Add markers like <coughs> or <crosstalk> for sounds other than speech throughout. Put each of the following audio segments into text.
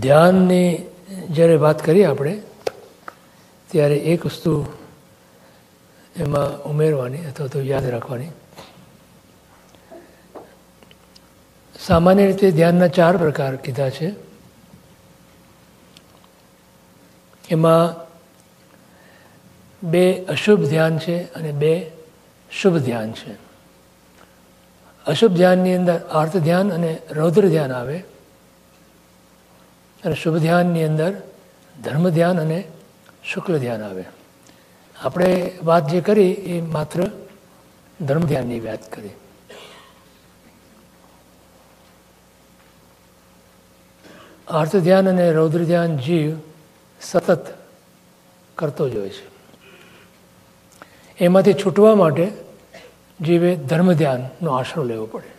ધ્યાનની જ્યારે વાત કરીએ આપણે, ત્યારે એક વસ્તુ એમાં ઉમેરવાની અથવા તો યાદ રાખવાની. સામાન્ય રીતે ધ્યાનના ચાર પ્રકાર કીધા છે. એમાં બે અશુભ ધ્યાન છે અને બે શુભ ધ્યાન છે. અશુભ ધ્યાનની અંદર આર્થ ધ્યાન અને રૌદ્ર ધ્યાન આવે. અને શુભ ધ્યાનની અંદર ધર્મ ધ્યાન અને શુક્લ ધ્યાન આવે. આપણે વાત જે કરી એ માત્ર ધર્મ ધ્યાનની વાત કરી. આર્થ ધ્યાન અને રૌદ્ર ધ્યાન જીવ સતત કરતો જ હોય છે. એમાંથી છૂટવા માટે જીવે ધર્મ ધ્યાનનો આશરો લેવો પડે.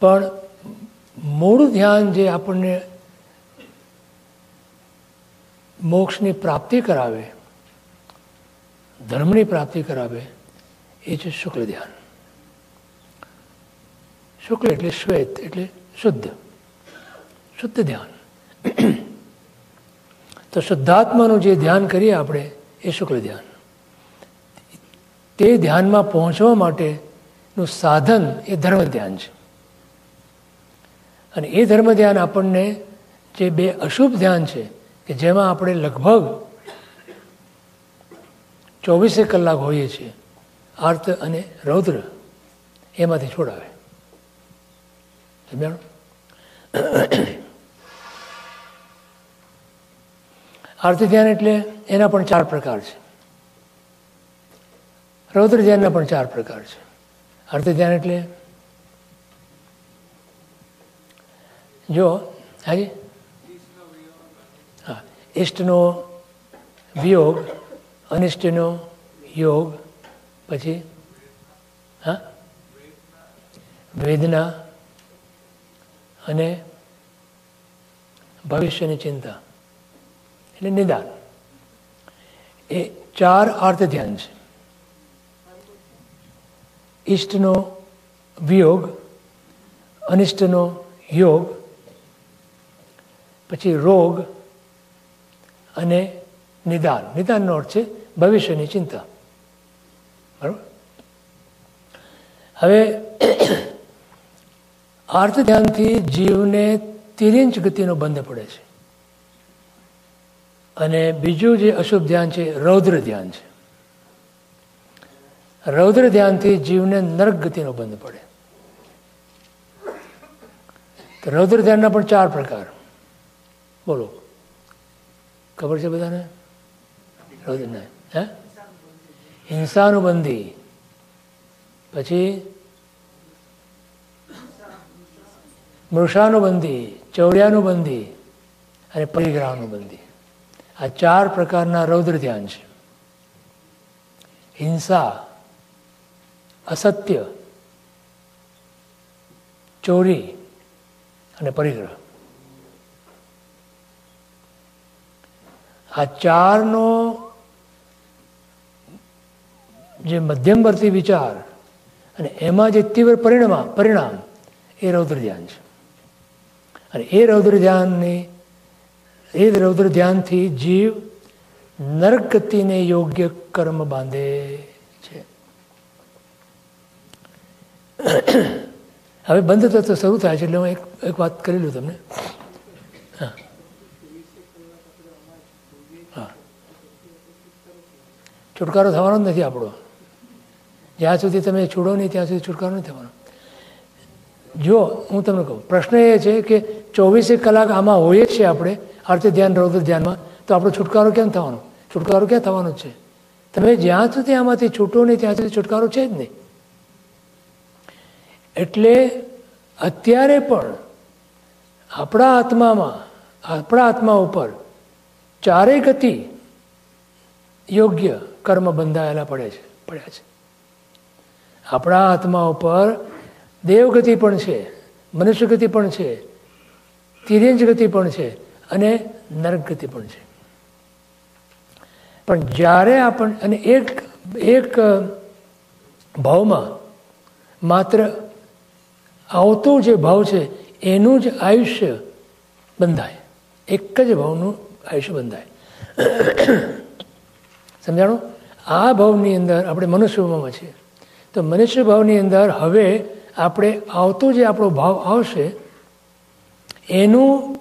પણ મૂળ ધ્યાન જે આપણને મોક્ષની પ્રાપ્તિ કરાવે, ધર્મની પ્રાપ્તિ કરાવે, એ છે શુક્લ ધ્યાન. શુક્લ એટલે શ્વેત, એટલે શુદ્ધ શુદ્ધ ધ્યાન. તો શુદ્ધાત્માનું જે ધ્યાન કરીએ આપણે, એ શુક્લ ધ્યાન. તે ધ્યાનમાં પહોંચવા માટેનું સાધન એ ધર્મ ધ્યાન છે. અને એ ધર્મ ધ્યાન આપણને જે બે અશુભ ધ્યાન છે, કે જેમાં આપણે લગભગ ચોવીસે કલાક હોઈએ છીએ, આર્ત અને રૌદ્ર એમાંથી છોડાવે. આર્થ ધ્યાન એટલે એના પણ ચાર પ્રકાર છે. રૌદ્ર ધ્યાનના પણ ચાર પ્રકાર છે. અર્થ ધ્યાન એટલે જો, હાજી? હા ઇષ્ટનો વિયોગ, અનિષ્ટનો યોગ, પછી, હા? વેદના અને ભવિષ્યની ચિંતા. એટલે નિદાન. એ ચાર અર્થ ધ્યાન છે. ઈષ્ટનો વિયોગ, અનિષ્ટનો યોગ, પછી રોગ અને નિદાન. નિદાનનો અર્થ છે ભવિષ્યની ચિંતા. બરાબર? હવે <clears throat> આર્થ ધ્યાનથી જીવને તિરિંચ ગતિનો બંધ પડે છે. અને બીજું જે અશુભ ધ્યાન છે, રૌદ્ર ધ્યાન છે. રૌદ્ર ધ્યાનથી જીવને નરક ગતિનો બંધ પડે. તો રૌદ્ર ધ્યાનના પણ ચાર પ્રકાર. બોલો. ખબર છે બધાને? રૌદ્ર હે? હિંસાનુબંધી. પછી મૃષાનુબંધી, ચૌર્યાનુબંધી અને પરિગ્રહાનુબંધી. આ ચાર પ્રકારના રૌદ્ર ધ્યાન છે. હિંસા અસત્ય, ચોરી અને પરિગ્રહ. આ ચારનો જે મધ્યમવર્તી વિચાર અને એમાં જે તીવ્ર પરિણામ પરિણામ, એ રૌદ્ર ધ્યાન છે. અને એ રૌદ્ર ધ્યાનની એ રૌદ્ર ધ્યાનથી જીવ નરક યોગ્ય કર્મ બાંધે છે. હવે બંધ તત્વ શરૂ થાય છે એટલે હું એક એક વાત કરી લઉં તમને. હા. હા. છુટકારો થવાનો જ નથી આપણો. જ્યાં સુધી તમે છોડો નહીં, ત્યાં સુધી છુટકારો નહીં થવાનો. જો હું તમને કહું, પ્રશ્ન એ છે કે ચોવીસે કલાક આમાં હોઈએ છીએ આપણે અર્થ ધ્યાન, રૌદ્ર ધ્યાનમાં, તો આપણો છુટકારો કેમ થવાનો? છુટકારો ક્યાં થવાનો છે? તમે જ્યાં સુધી આમાંથી છૂટો નહીં, ત્યાં સુધી છુટકારો છે જ નહીં. એટલે અત્યારે પણ આપણા આત્મામાં, આપણા આત્મા ઉપર ચારેય ગતિ યોગ્ય કર્મ બંધાયેલા પડે છે, પડ્યા છે. આપણા આત્મા ઉપર દેવગતિ પણ છે મનુષ્ય ગતિ પણ છે તિરેન્જ ગતિ પણ છે અને નરક ગતિ પણ છે. પણ જ્યારે આપણ, અને એક એક ભાવમાં માત્ર આવતો જે ભાવ છે, એનું જ આયુષ્ય બંધાય. એક જ ભાવનું આયુષ્ય બંધાય. સમજાણું? આ ભાવની અંદર આપણે મનુષ્ય ભાવમાં છીએ. તો મનુષ્ય ભાવની અંદર હવે આપણે આવતો જે આપણો ભાવ આવશે, એનું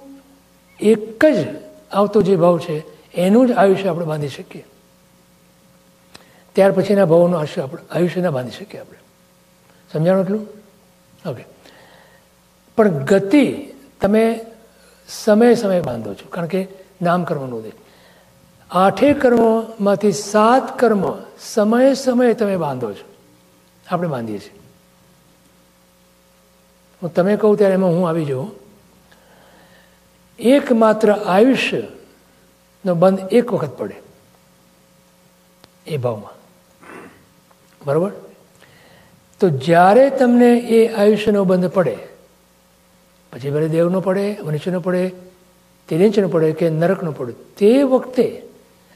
એક જ આવતો જે ભાવ છે, એનું જ આયુષ્ય આપણે બાંધી શકીએ. ત્યાર પછીના ભાવોનું આયુષ્ય આપણે આયુષ્ય ના બાંધી શકીએ આપણે. સમજાણું એટલું? ઓકે પણ ગતિ તમે સમય સમય બાંધો છો. કારણ કે નામ કર્મનું દે આઠે કર્મોમાંથી સાત કર્મ સમયે સમયે તમે બાંધો છો. આપણે બાંધીએ છીએ. હું તમે કહું ત્યારે એમાં હું આવી જાઉં. એકમાત્ર આયુષ્યનો બંધ એક વખત પડે. એ ભાવમાં. બરાબર? તો જ્યારે તમને એ આયુષ્યનો બંધ પડે પછી ભલે દેવનો પડે, મનુષ્યનો પડે તિરંચનો પડે કે નરકનો પડે, તે વખતે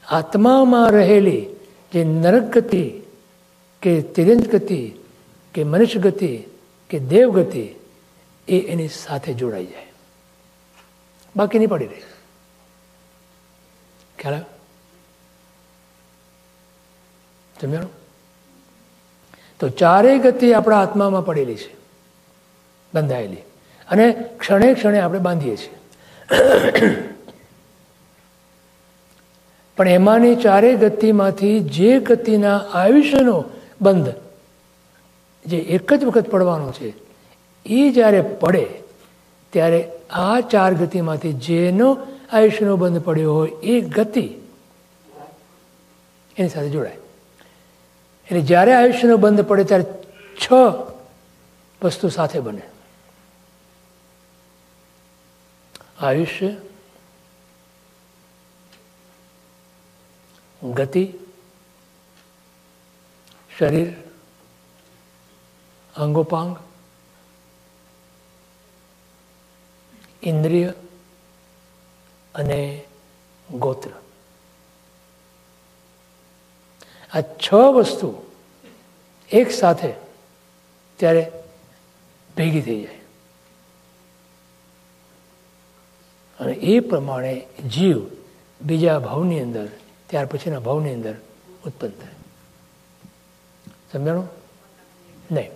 આત્મામાં રહેલી જે નરક ગતિ કે તિરંજ ગતિ કે મનુષ્ય ગતિ કે દેવ ગતિ એ એની સાથે જોડાઈ જાય. બાકી નહીં પડી રહી. ખ્યાલ સમજાણું તો ચારેય ગતિ આપણા આત્મામાં પડેલી છે, બંધાયેલી. અને ક્ષણે ક્ષણે આપણે બાંધીએ છીએ. પણ એમાંની ચારેય ગતિમાંથી જે ગતિના આયુષ્યનો બંધ, જે એક જ વખત પડવાનો છે, એ જ્યારે પડે, ત્યારે આ ચાર ગતિમાંથી જેનો આયુષ્યનો બંધ પડ્યો હોય, એ ગતિ એની સાથે જોડાય. એટલે જ્યારે આયુષ્યનો બંધ પડે, ત્યારે છ વસ્તુ સાથે બને. આયુષ્ય, ગતિ, શરીર, અંગોપાંગ, ઇન્દ્રિય અને ગોત્ર. આ છ વસ્તુ એક સાથે ત્યારે ભેગી થઈ જાય. અને એ પ્રમાણે જીવ બીજા ભાવની અંદર, ત્યાર પછીના ભાવની અંદર ઉત્પન્ન થાય. સમજાણું? નહીં.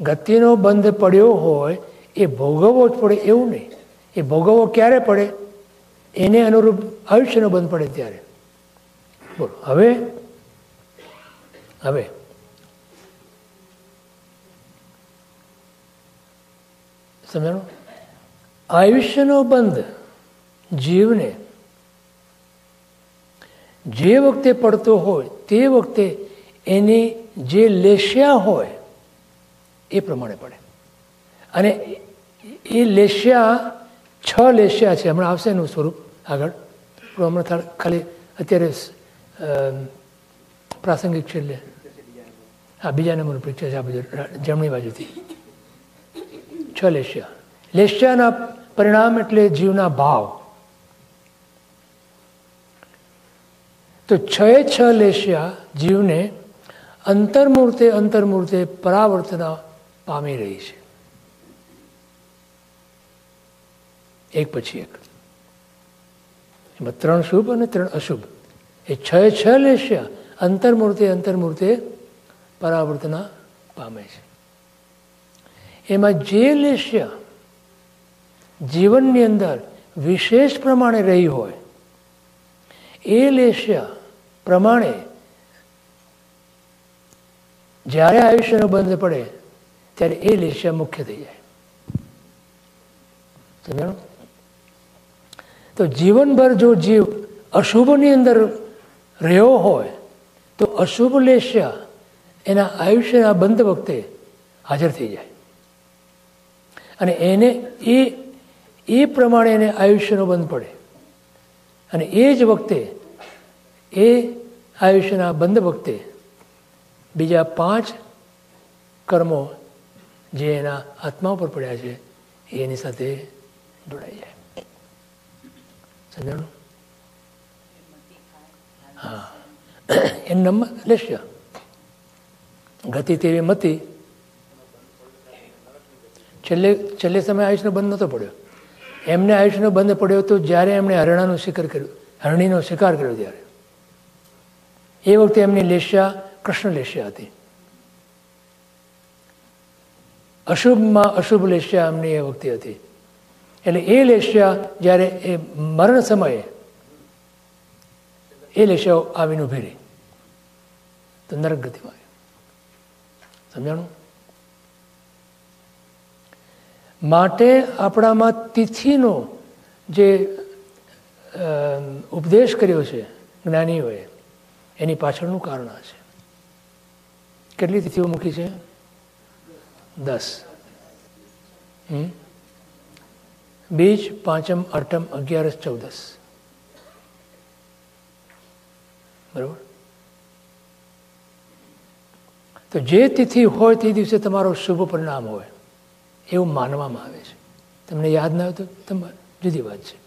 ગતિનો બંધ પડ્યો હોય, એ ભોગવવો જ પડે એવું નહીં. એ ભોગવવો ક્યારે પડે? એને અનુરૂપ આયુષ્યનો બંધ પડે ત્યારે. બોલો. હવે? હવે. સમજાણું? આયુષ્યનો બંધ જીવને જે વખતે પડતો હોય તે વખતે એની જે લેશિયા હોય એ પ્રમાણે પડે. અને એ લેશિયા છ લેશિયા છે, હમણાં આવશે એનું સ્વરૂપ આગળ. પણ હમણાં ખાલી અત્યારે પ્રાસંગિક છે એટલે. હા, બીજા નંબરનું પિક્ચર છે આ બધું, જમણી બાજુથી. છ લેશિયા. લેશિયાના પરિણામ એટલે જીવના ભાવ. તો છ છ લેશિયા જીવને અંતર્મૂર્તે અંતર્મૂર્તે પરાવર્તના પામી રહી છે. એક પછી એક. એમાં ત્રણ શુભ અને ત્રણ અશુભ. એ છ છ લેશિયા અંતર્મૂર્તે અંતર્મૂર્તે પરાવર્તના પામે છે. એમાં જે લેશિયા જીવનની અંદર વિશેષ પ્રમાણે રહી હોય, એ લેશિયા પ્રમાણે જ્યારે આયુષ્યનો બંધ પડે, ત્યારે એ લેશિયા મુખ્ય થઈ જાય. સમજાણું તો જીવનભર જો જીવ અશુભની અંદર રહ્યો હોય, તો અશુભ લેશિયા એના આયુષ્યના બંધ વખતે હાજર થઈ જાય. અને એને એ એ પ્રમાણે એને આયુષ્યનો બંધ પડે. અને એ જ વખતે એ આયુષ્યના બંધ વખતે બીજા પાંચ કર્મો જે એના આત્મા ઉપર પડ્યા છે, એની સાથે જોડાઈ જાય. સમજાણું હા. એમ નંબર લેશ્ય ગતિ તેવી મતી. છેલ્લે છેલ્લે સમય આયુષ્યનો બંધ નહોતો પડ્યો. એમને આયુષ્યનો બંધ પડ્યો તો જ્યારે એમણે હરણાનો શિકાર કર્યો, હરણીનો શિકાર કર્યો ત્યારે. એ વખતે એમની લેશિયા કૃષ્ણ લેશિયા હતી. અશુભમાં અશુભ લેશિયા એમની એ વખતે હતી. એટલે એ લેશિયા જ્યારે એ મરણ સમયે એ લેશિયાઓ આવીને ઊભી રહી. તો નરક ગતિમાં આવ્યું સમજાણું? માટે આપણામાં તિથિનો જે ઉપદેશ કર્યો છે જ્ઞાનીઓએ એની પાછળનું કારણ છે. કેટલી તિથિઓ મૂકી છે? દસ. બીજ, પાંચમ, અઠમ, અગિયારસ, ચૌદસ. બરાબર? તો જે તિથિ હોય તે દિવસે તમારો શુભ પરિણામ હોય, એવું માનવામાં આવે છે. તમને યાદ ના હોય તો તમારે જુદી વાત છે.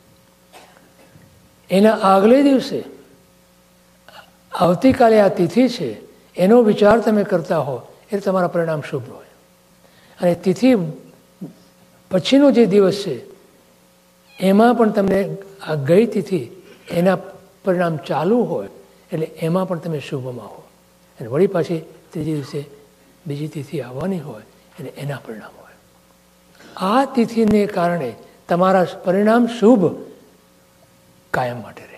એના આગલે દિવસે આવતીકાલે આ તિથિ છે, એનો વિચાર તમે કરતા હો, એ તમારા પરિણામ શુભ હોય. અને તિથિ પછીનો જે દિવસ છે, એમાં પણ તમને આ ગઈ તિથિ એના પરિણામ ચાલુ હોય, એટલે એમાં પણ તમે શુભમાં હો. અને વળી પાછી ત્રીજી દિવસે બીજી તિથિ આવવાની હોય, એટલે એના પરિણામ હોય. આ તિથિને કારણે તમારા પરિણામ શુભ કાયમ માટે રહે.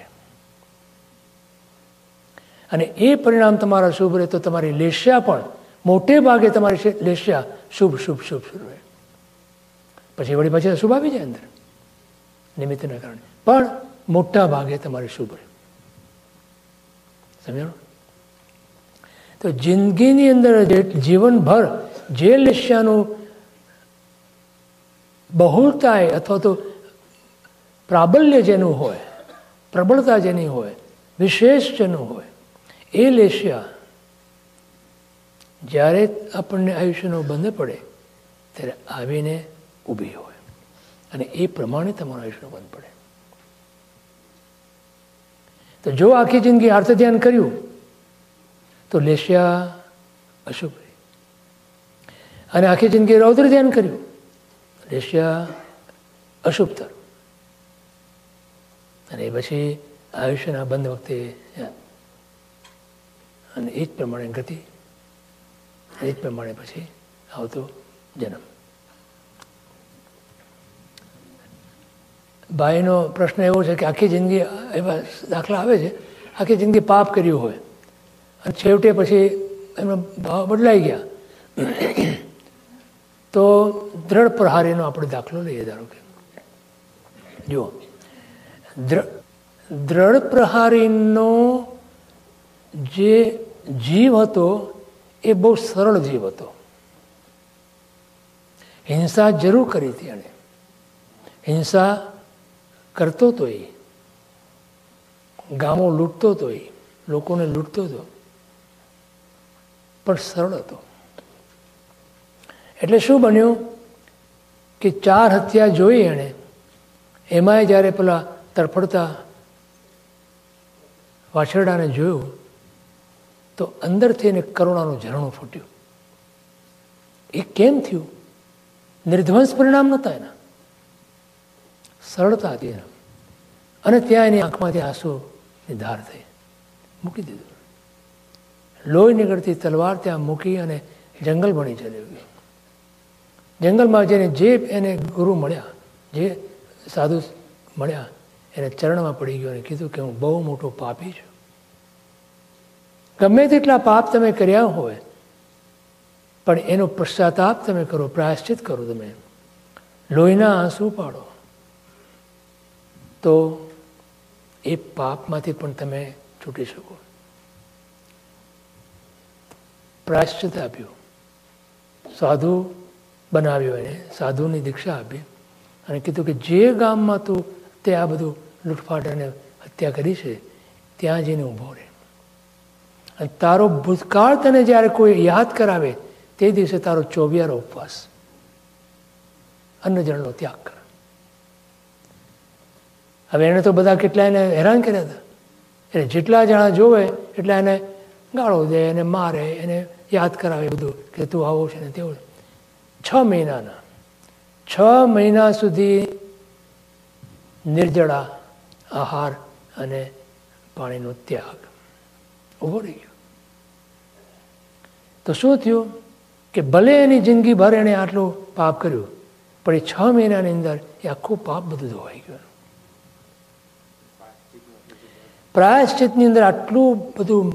અને એ પરિણામ તમારા શુભ રહે તો તમારી લેશિયા પણ મોટે ભાગે તમારી લેશ્યા શુભ શુભ શુભ શુભ રહે. પછી વળી પછી શુભ આવી જાય અંદર. નિમિત્તના કારણે. પણ મોટા ભાગે તમારે શુભ રહે. સમજાણું? તો જિંદગીની અંદર જીવનભર જે લેશ્યાનું બહુળતાએ અથવા તો પ્રાબલ્ય જેનું હોય, પ્રબળતા જેની હોય, વિશેષ જેનું હોય એ લેશિયા જ્યારે આપણને આયુષ્યનો બંધ પડે, ત્યારે આવીને ઊભી હોય. અને એ પ્રમાણે તમારું આયુષ્યનો બંધ પડે. તો જો આખી જિંદગી આર્થ ધ્યાન કર્યું, તો લેશિયા અશુભ અને આખી જિંદગી રૌદ્ર ધ્યાન કર્યું લેશિયા અશુભ તર અને પછી આયુષ્યના બંધ વખતે અને એ જ પ્રમાણે ગતિ, એ જ પ્રમાણે પછી આવતો જન્મ. ભાઈનો પ્રશ્ન એવો છે કે આખી જિંદગી એવા દાખલા આવે છે, આખી જિંદગી પાપ કર્યું હોય. અને છેવટે પછી એમનો ભાવ બદલાઈ ગયા. તો દ્રઢ પ્રહારીનો આપણે દાખલો લઈએ ધારો કે. જુઓ. દ્રઢ પ્રહારીનો જે જીવ હતો એ બહુ સરળ જીવ હતો. હિંસા જરૂર કરી હતી એણે. હિંસા કરતો તો એ. ગામો લૂંટતો હતો એ. લોકોને લૂંટતો હતો પણ સરળ હતો. એટલે શું બન્યું કે ચાર હત્યા જોઈ એણે. એમાંય જ્યારે પેલા તડફડતા વાછરડાને જોયું તો અંદરથી એને કરુણાનું ઝરણું ફૂટ્યું. એ કેમ થયું? નિર્ધ્વંસ પરિણામ નહોતા એના. સરળતા હતી એના. અને ત્યાં એની આંખમાંથી આંસુની ધાર થઈ. મૂકી દીધું. લોહી નીકળતી તલવાર ત્યાં મૂકી અને જંગલ બની ચલ્યો ગયો. જંગલમાં જઈને જે એને ગુરુ મળ્યા, જે સાધુ મળ્યા, એને ચરણમાં પડી ગયો અને કીધું કે હું બહુ મોટો પાપી છું. ગમે તેટલા પાપ તમે કર્યા હોય, પણ એનો પશ્ચાતાપ તમે કરો, પ્રાયશ્ચિત કરો તમે. લોહીના આંસુ પાડો. તો એ પાપમાંથી પણ તમે છૂટી શકો. પ્રાયશ્ચિત આપ્યું. સાધુ બનાવ્યો એને, સાધુની દીક્ષા આપી અને કીધું કે જે ગામમાં તું તે આ બધું લૂંટફાટ અને હત્યા કરી છે, ત્યાં જઈને ઊભો રહે. તારો ભૂતકાળ તને જ્યારે કોઈ યાદ કરાવે, તે દિવસે તારો ચોવિયારો ઉપવાસ. અન્નજળનો ત્યાગ કર. હવે એણે તો બધા કેટલા એને હેરાન કર્યા હતા. એટલે જેટલા જણા જોવે, એટલા એને ગાળો દે, એને મારે, એને યાદ કરાવે બધું કે તું આવો છે ને તેવું છ મહિનાના, છ મહિના સુધી નિર્જળા આહાર અને પાણીનો ત્યાગ. ઊભો રહી ગયો. તો શું થયું કે ભલે એની જિંદગી ભર એણે આટલું પાપ કર્યું, પણ એ છ મહિનાની અંદર એ આખું પાપ બધું ધોવાઈ ગયું. પ્રાયશ્ચિતની અંદર આટલું બધું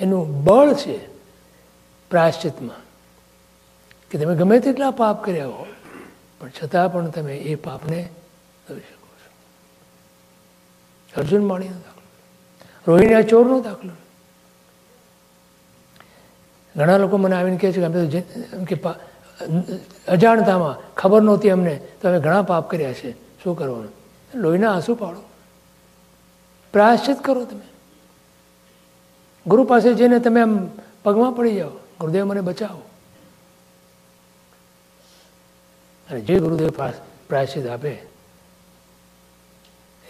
એનું બળ છે પ્રાયશ્ચિતમાં કે તમે ગમે તેટલા પાપ કર્યા હો, પણ છતાં પણ તમે એ પાપને ધોઈ શકો છો. અર્જુન માણીનો રોહિણીના ચોરનો દાખલો ઘણા લોકો મને આવીને કહે છે કે અમે તો કે અજાણતામાં ખબર નહોતી અમને, તો અમે ઘણા પાપ કર્યા છે. શું કરવાનું? લોહીના આંસુ પાડો. પ્રાયશ્ચિત કરો તમે. ગુરુ પાસે જઈને તમે આમ પગમાં પડી જાઓ. ગુરુદેવ મને બચાવો. અને જે ગુરુદેવ પ્રાયશ્ચિત આપે,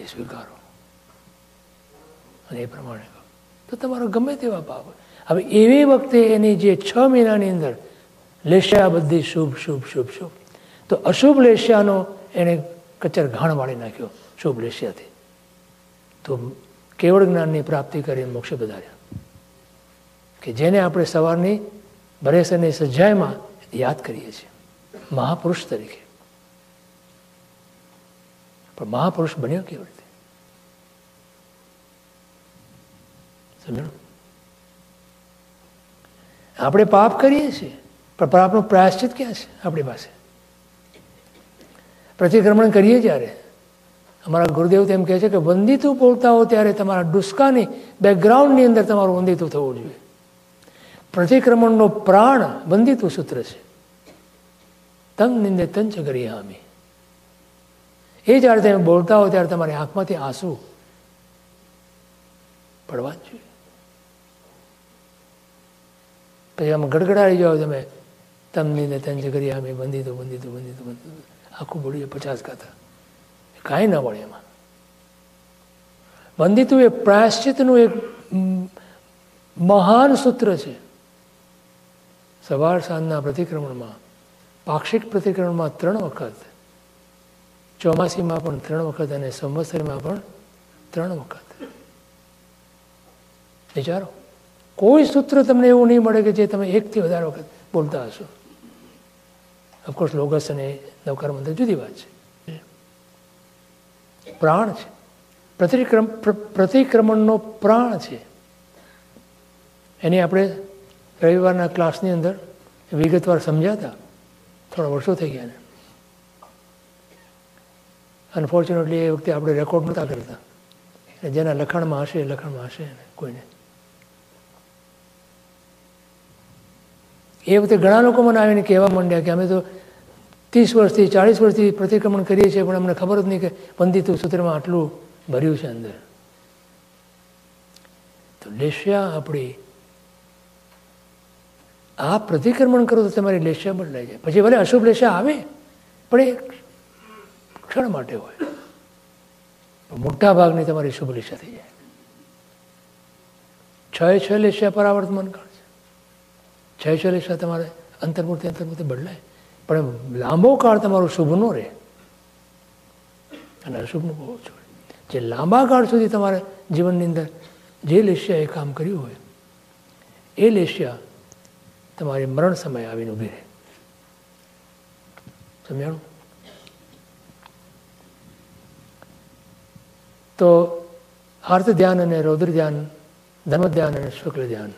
એ સ્વીકારો. અને એ પ્રમાણે તો તમારો ગમે તેવા પાપ હવે એવી વખતે એની જે છ મહિનાની અંદર લેશિયા બધી શુભ શુભ શુભ શુભ. તો અશુભ લેશિયાનો એણે કચર ઘાણ વાળી નાખ્યો શુભ લેશિયાથી. તો કેવળ જ્ઞાનની પ્રાપ્તિ કરીને મોક્ષ વધાર્યા કે જેને આપણે સવારની બરેસરની સજ્જાઈમાં યાદ કરીએ છીએ. મહાપુરુષ તરીકે. પણ મહાપુરુષ બન્યો કેવી રીતે? સમજણ? આપણે પાપ કરીએ છીએ, પણ પાપનું પ્રાયશ્ચિત ક્યાં છે આપણી પાસે? પ્રતિક્રમણ કરીએ જ્યારે, અમારા ગુરુદેવ તેમ કહે છે કે વંદિતું બોલતા હો ત્યારે તમારા ડુસ્કાની બેકગ્રાઉન્ડની અંદર તમારું વંદિતું થવું જોઈએ. પ્રતિક્રમણનો પ્રાણ વંદિતું સૂત્ર છે. તન નિંદે તંચ કરીએ અમે એ જ્યારે તમે બોલતા હો ત્યારે તમારી આંખમાંથી આંસુ પડવા જ જોઈએ. પછી આમ જાઓ તમે. તમને ને તંજ કરી આમે બંધી દો બંધી દો બંધી દો બંધી આખું બોડીએ પચાસ ખાતા કાંઈ ના મળે એમાં. બંધિતું એ પ્રાયશ્ચિતનું એક મહાન સૂત્ર છે. સવાર સાંજના પ્રતિક્રમણમાં, પાક્ષિક પ્રતિક્રમણમાં ત્રણ વખત, ચોમાસીમાં પણ ત્રણ વખત અને સંવત્સરીમાં પણ ત્રણ વખત. વિચારો. કોઈ સૂત્ર તમને એવું નહીં મળે કે જે તમે એકથી વધારે વખત બોલતા હશો. ઓફકોર્સ લોગસ અને નવકાર મંત્ર જુદી વાત છે. પ્રાણ છે. પ્રતિક્રમ પ્રતિક્રમણનો પ્રાણ છે. એની આપણે રવિવારના ક્લાસની અંદર વિગતવાર સમજાતા. થોડા વર્ષો થઈ ગયા અનફોર્ચ્યુનેટલી એ વખતે આપણે રેકોર્ડ નહોતા કરતા. જેના લખાણમાં હશે લખાણમાં હશે કોઈને. એ વખતે ઘણા લોકો મને આવીને કહેવા માંડ્યા કે અમે તો ત્રીસ વર્ષથી, ચાળીસ વર્ષથી પ્રતિક્રમણ કરીએ છીએ, પણ અમને ખબર જ નહીં કે બંદીતું સૂત્રમાં આટલું ભર્યું છે અંદર. તો લેશિયા આપણી, આ પ્રતિક્રમણ કરો તો તમારી લેશિયા બદલાઈ જાય. પછી ભલે અશુભ લેશિયા આવે, પણ એ ક્ષણ માટે હોય. મોટા ભાગની તમારી શુભ લેશિયા થઈ જાય. છ છ લેશિયા પરાવર્તમાન કાળ. છે લેશિયા તમારે અંતર્મૂર્તિ અંતર્મૂર્તિ બદલાય. પણ લાંબો કાળ તમારો શુભ નો રહે. અને અશુભનું બહુ ઓછું જે લાંબા કાળ સુધી તમારે જીવનની અંદર જે લેશિયા એ કામ કર્યું હોય, એ લેશિયા તમારી મરણ સમય આવીને ઊભી રહે. સમજાણું? તો આર્થ ધ્યાન અને રૌદ્ર ધ્યાન ધર્મ ધ્યાન અને શુક્લ ધ્યાન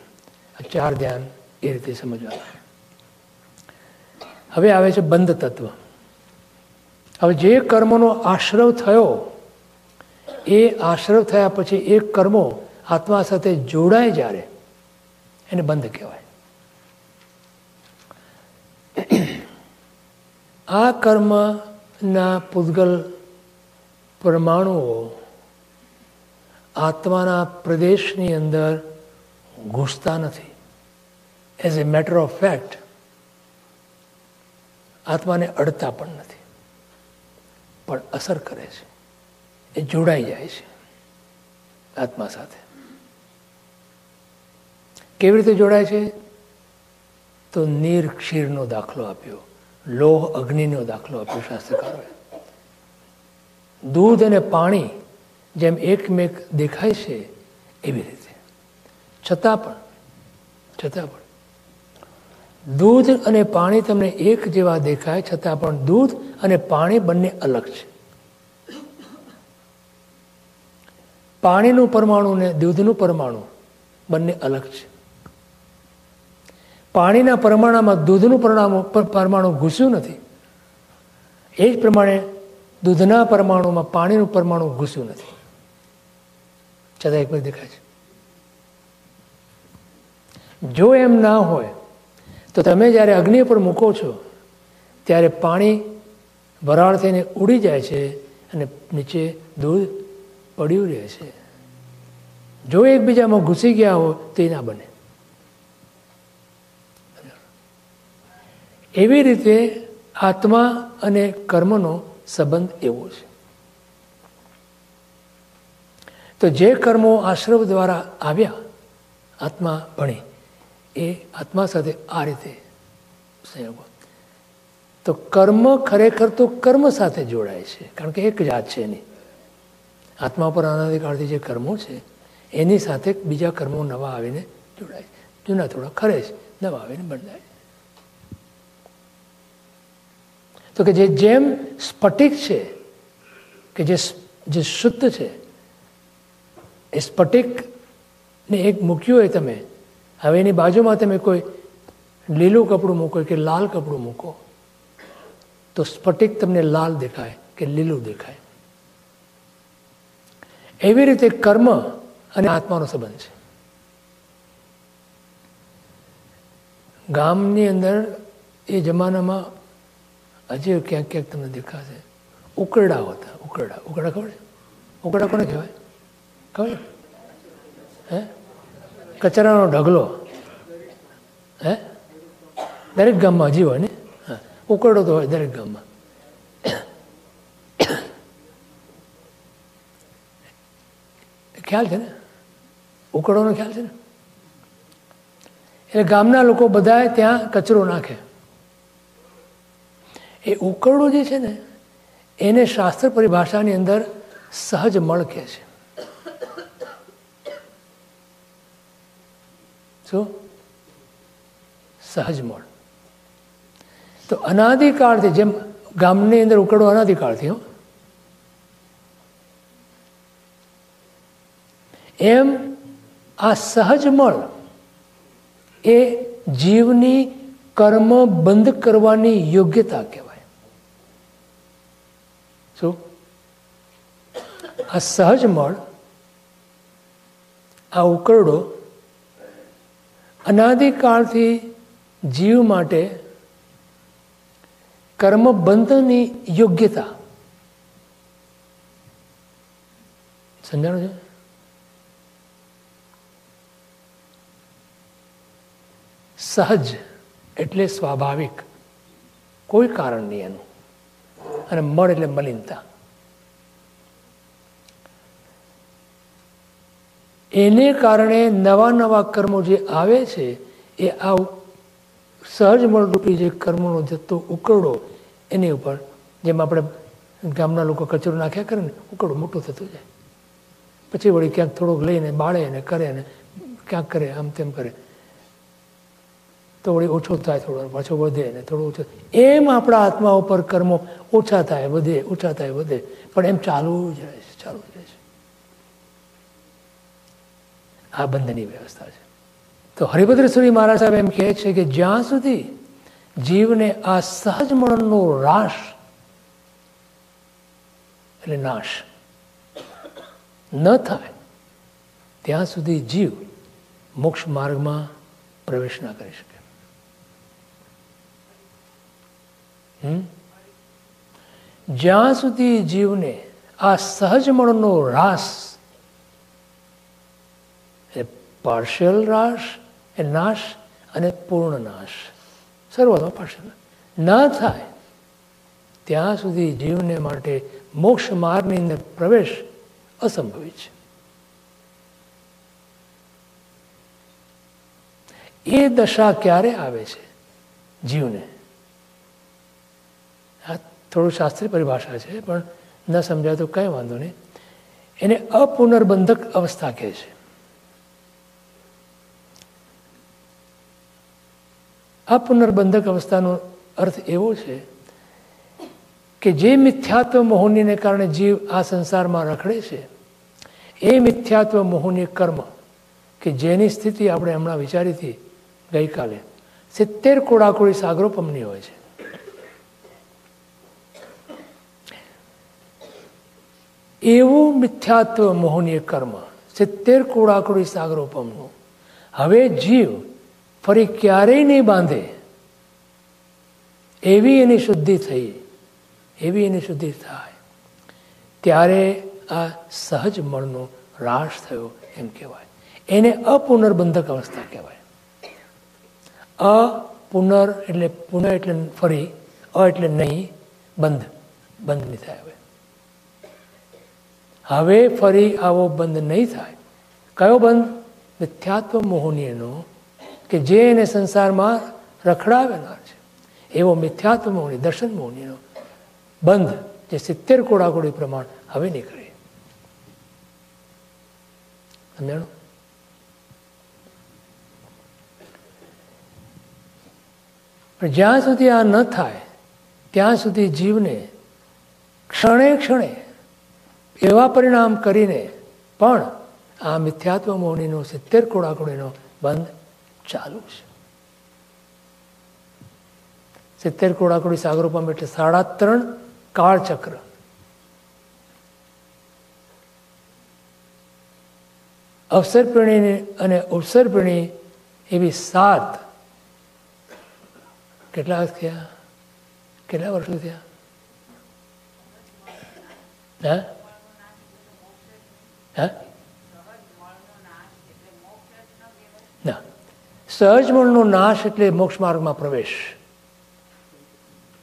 આ ચાર ધ્યાન એ રીતે સમજવાના હવે આવે છે બંધ તત્વ. હવે જે કર્મનો આશ્રવ થયો, એ આશ્રવ થયા પછી એ કર્મો આત્મા સાથે જોડાય જ્યારે, એને બંધ કહેવાય. આ કર્મના પૂતગલ પરમાણુઓ આત્માના પ્રદેશની અંદર ઘૂસતા નથી. As a matter of fact આત્માને અડતા પણ નથી. પણ અસર કરે છે. એ જોડાઈ જાય છે આત્મા સાથે. કેવી રીતે જોડાય છે? તો નીર ક્ષીરનો દાખલો આપ્યો. લોહ અગ્નિનો દાખલો આપ્યો શાસ્ત્રકારોએ. દૂધ અને પાણી જેમ એકમેક દેખાય છે એવી રીતે. છતાં પણ છતાં પણ દૂધ અને પાણી તમને એક જેવા દેખાય, છતાં પણ દૂધ અને પાણી બંને અલગ છે. પાણીનું પરમાણુ ને દૂધનું પરમાણુ બંને અલગ છે. પાણીના પરમાણુમાં દૂધનું પરમાણુ પરમાણુ ઘૂસ્યું નથી. એ જ પ્રમાણે દૂધના પરમાણુમાં પાણીનું પરમાણુ ઘૂસ્યું નથી. છતાં એક દેખાય છે. જો એમ ના હોય તો તમે જ્યારે અગ્નિ પર મૂકો છો, ત્યારે પાણી વરાળ થઈને ઉડી જાય છે અને નીચે દૂધ પડ્યું રહે છે. જો એકબીજામાં ઘૂસી ગયા હો તો ના બને. એવી રીતે આત્મા અને કર્મનો સંબંધ એવો છે. તો જે કર્મો આશ્રવ દ્વારા આવ્યા, આત્મા ભણી. એ આત્મા સાથે આ રીતે સંયોગ. તો કર્મ ખરેખર તો કર્મ સાથે જોડાય છે, કારણ કે એક જાત છે એની. આત્મા પર અનાદિકાળથી જે કર્મો છે, એની સાથે બીજા કર્મો નવા આવીને જોડાય જૂના થોડા ખરે છે, નવા આવીને બદલાય તો કે જે જેમ સ્ફટિક છે, કે જે જે શુદ્ધ છે, એ સ્ફટિકને એક મૂક્યું હોય તમે હવે એની બાજુમાં તમે કોઈ લીલું કપડું મૂકો કે લાલ કપડું મૂકો, તો સ્ફટિક તમને લાલ દેખાય કે લીલું દેખાય. એવી રીતે કર્મ અને આત્માનો સંબંધ છે. ગામની અંદર એ જમાનામાં હજી ક્યાંક ક્યાંક તમને દેખાશે. ઉકરડા હોતા, ઉકરડા. ઉકરડા ખબર ઉકરડા કોને કહેવાય? ખબર હે? કચરાનો ઢગલો. હે? દરેક ગામમાં હજી હોય ને? હા. ઉકરડો તો હોય દરેક ગામમાં. ખ્યાલ છે ને? ઉકળોનો ખ્યાલ છે ને? એટલે ગામના લોકો બધા ત્યાં કચરો નાખે. એ ઉકરડો જે છે ને, એને શાસ્ત્ર પરિભાષાની અંદર સહજ મળ કહે છે. શું સહજ મળ. તો અનાદિકાળથી, જેમ ગામની અંદર ઉકળો અનાદિકાળથી, હો. એમ આ સહજ મળ એ જીવની કર્મ બંધ કરવાની યોગ્યતા કહેવાય. શું આ સહજ મળ, આ ઉકરડો અનાદિકાળથી જીવ માટે કર્મબંધની યોગ્યતા. સમજાણું છે? સહજ એટલે સ્વાભાવિક. કોઈ કારણ નહીં એનું. અને મળ એટલે મલિનતા. એને કારણે નવા નવા કર્મો જે આવે છે, એ આ સહજ મળરૂપી જે કર્મોનો જથ્થો ઉકરડો, એની ઉપર જેમ આપણે ગામના લોકો કચરો નાખ્યા કરે ને, ઉકરડો મોટો થતો જાય. પછી વળી ક્યાંક થોડોક લઈને બાળે ને કરે ને ક્યાંક કરે, આમ તેમ કરે. તો વળી ઓછો થાય થોડો, પાછો વધે ને થોડો ઓછો. એમ આપણા આત્મા ઉપર કર્મો ઓછા થાય, વધે, ઓછા થાય, વધે. પણ એમ ચાલુ જ રહે છે, ચાલુ જ રહે છે આ બંધની વ્યવસ્થા છે. તો હરિભદ્ર સુરી મહારાજ સાહેબ એમ કહે છે કે જ્યાં સુધી જીવને આ સહજ મળનનો રાશ એટલે નાશ ન થાય, ત્યાં સુધી જીવ મોક્ષ માર્ગમાં પ્રવેશ ના કરી શકે. જ્યાં સુધી જીવને આ સહજ મળનો રાસ પાર્શિયલ રાશ એ નાશ અને પૂર્ણ નાશ. સર્વનો પાર્શિયલ. ના થાય, ત્યાં સુધી જીવને માટે મોક્ષ માર્ગની અંદર પ્રવેશ અસંભવિત છે. એ દશા ક્યારે આવે છે? જીવને. આ થોડું શાસ્ત્રીય પરિભાષા છે, પણ ન સમજાય તો કંઈ વાંધો નહીં. એને અપુનર્બંધક અવસ્થા કહે છે. અપુનર્બંધક અવસ્થાનો અર્થ એવો છે કે જે મિથ્યાત્વ મોહનીને કારણે જીવ આ સંસારમાં રખડે છે, એ મિથ્યાત્વ મોહની કર્મ કે જેની સ્થિતિ આપણે હમણાં વિચારી હતી ગઈકાલે, સિત્તેર કોડાકોડી સાગરોપમની હોય છે. એવું મિથ્યાત્વ મોહનીય કર્મ, સિત્તેર કોડાકોડી સાગરોપમનું હવે જીવ ફરી ક્યારેય નહીં બાંધે. એવી એની શુદ્ધિ થઈ. એવી એની શુદ્ધિ થાય. ત્યારે આ સહજ મળનો રાશ થયો એમ કહેવાય. એને અપુનર્બંધક અવસ્થા કહેવાય. અપુનર એટલે પુનઃ એટલે ફરી, અ એટલે નહીં, બંધ. બંધ નહીં થાય હવે. હવે ફરી આવો બંધ નહીં થાય. કયો બંધ? મિથ્યાત્વ મોહનીયનો કે જે એને સંસારમાં રખડાવેલા છે. એવો મિથ્યાત્વ મોહની દર્શન મોહનીનો બંધ જે સિત્તેર કોડાકોડી પ્રમાણ હવે નીકળે. પણ જ્યાં સુધી આ ન થાય, ત્યાં સુધી જીવને ક્ષણે ક્ષણે એવા પરિણામ કરીને પણ આ મિથ્યાત્વ મોહનીનો સિત્તેર કોડાકોડીનો બંધ ચાલુ છે. સિત્તેર કોડાકોડી સાગરોપમ એટલે સાડા ત્રણ કાળચક્ર. અવસરપીણી અને અવસરપીણી એવી સાત કેટલા થયા? કેટલા વર્ષો થયા? હા? હા ના સહજ મૂળનો નાશ એટલે મોક્ષ માર્ગમાં પ્રવેશ.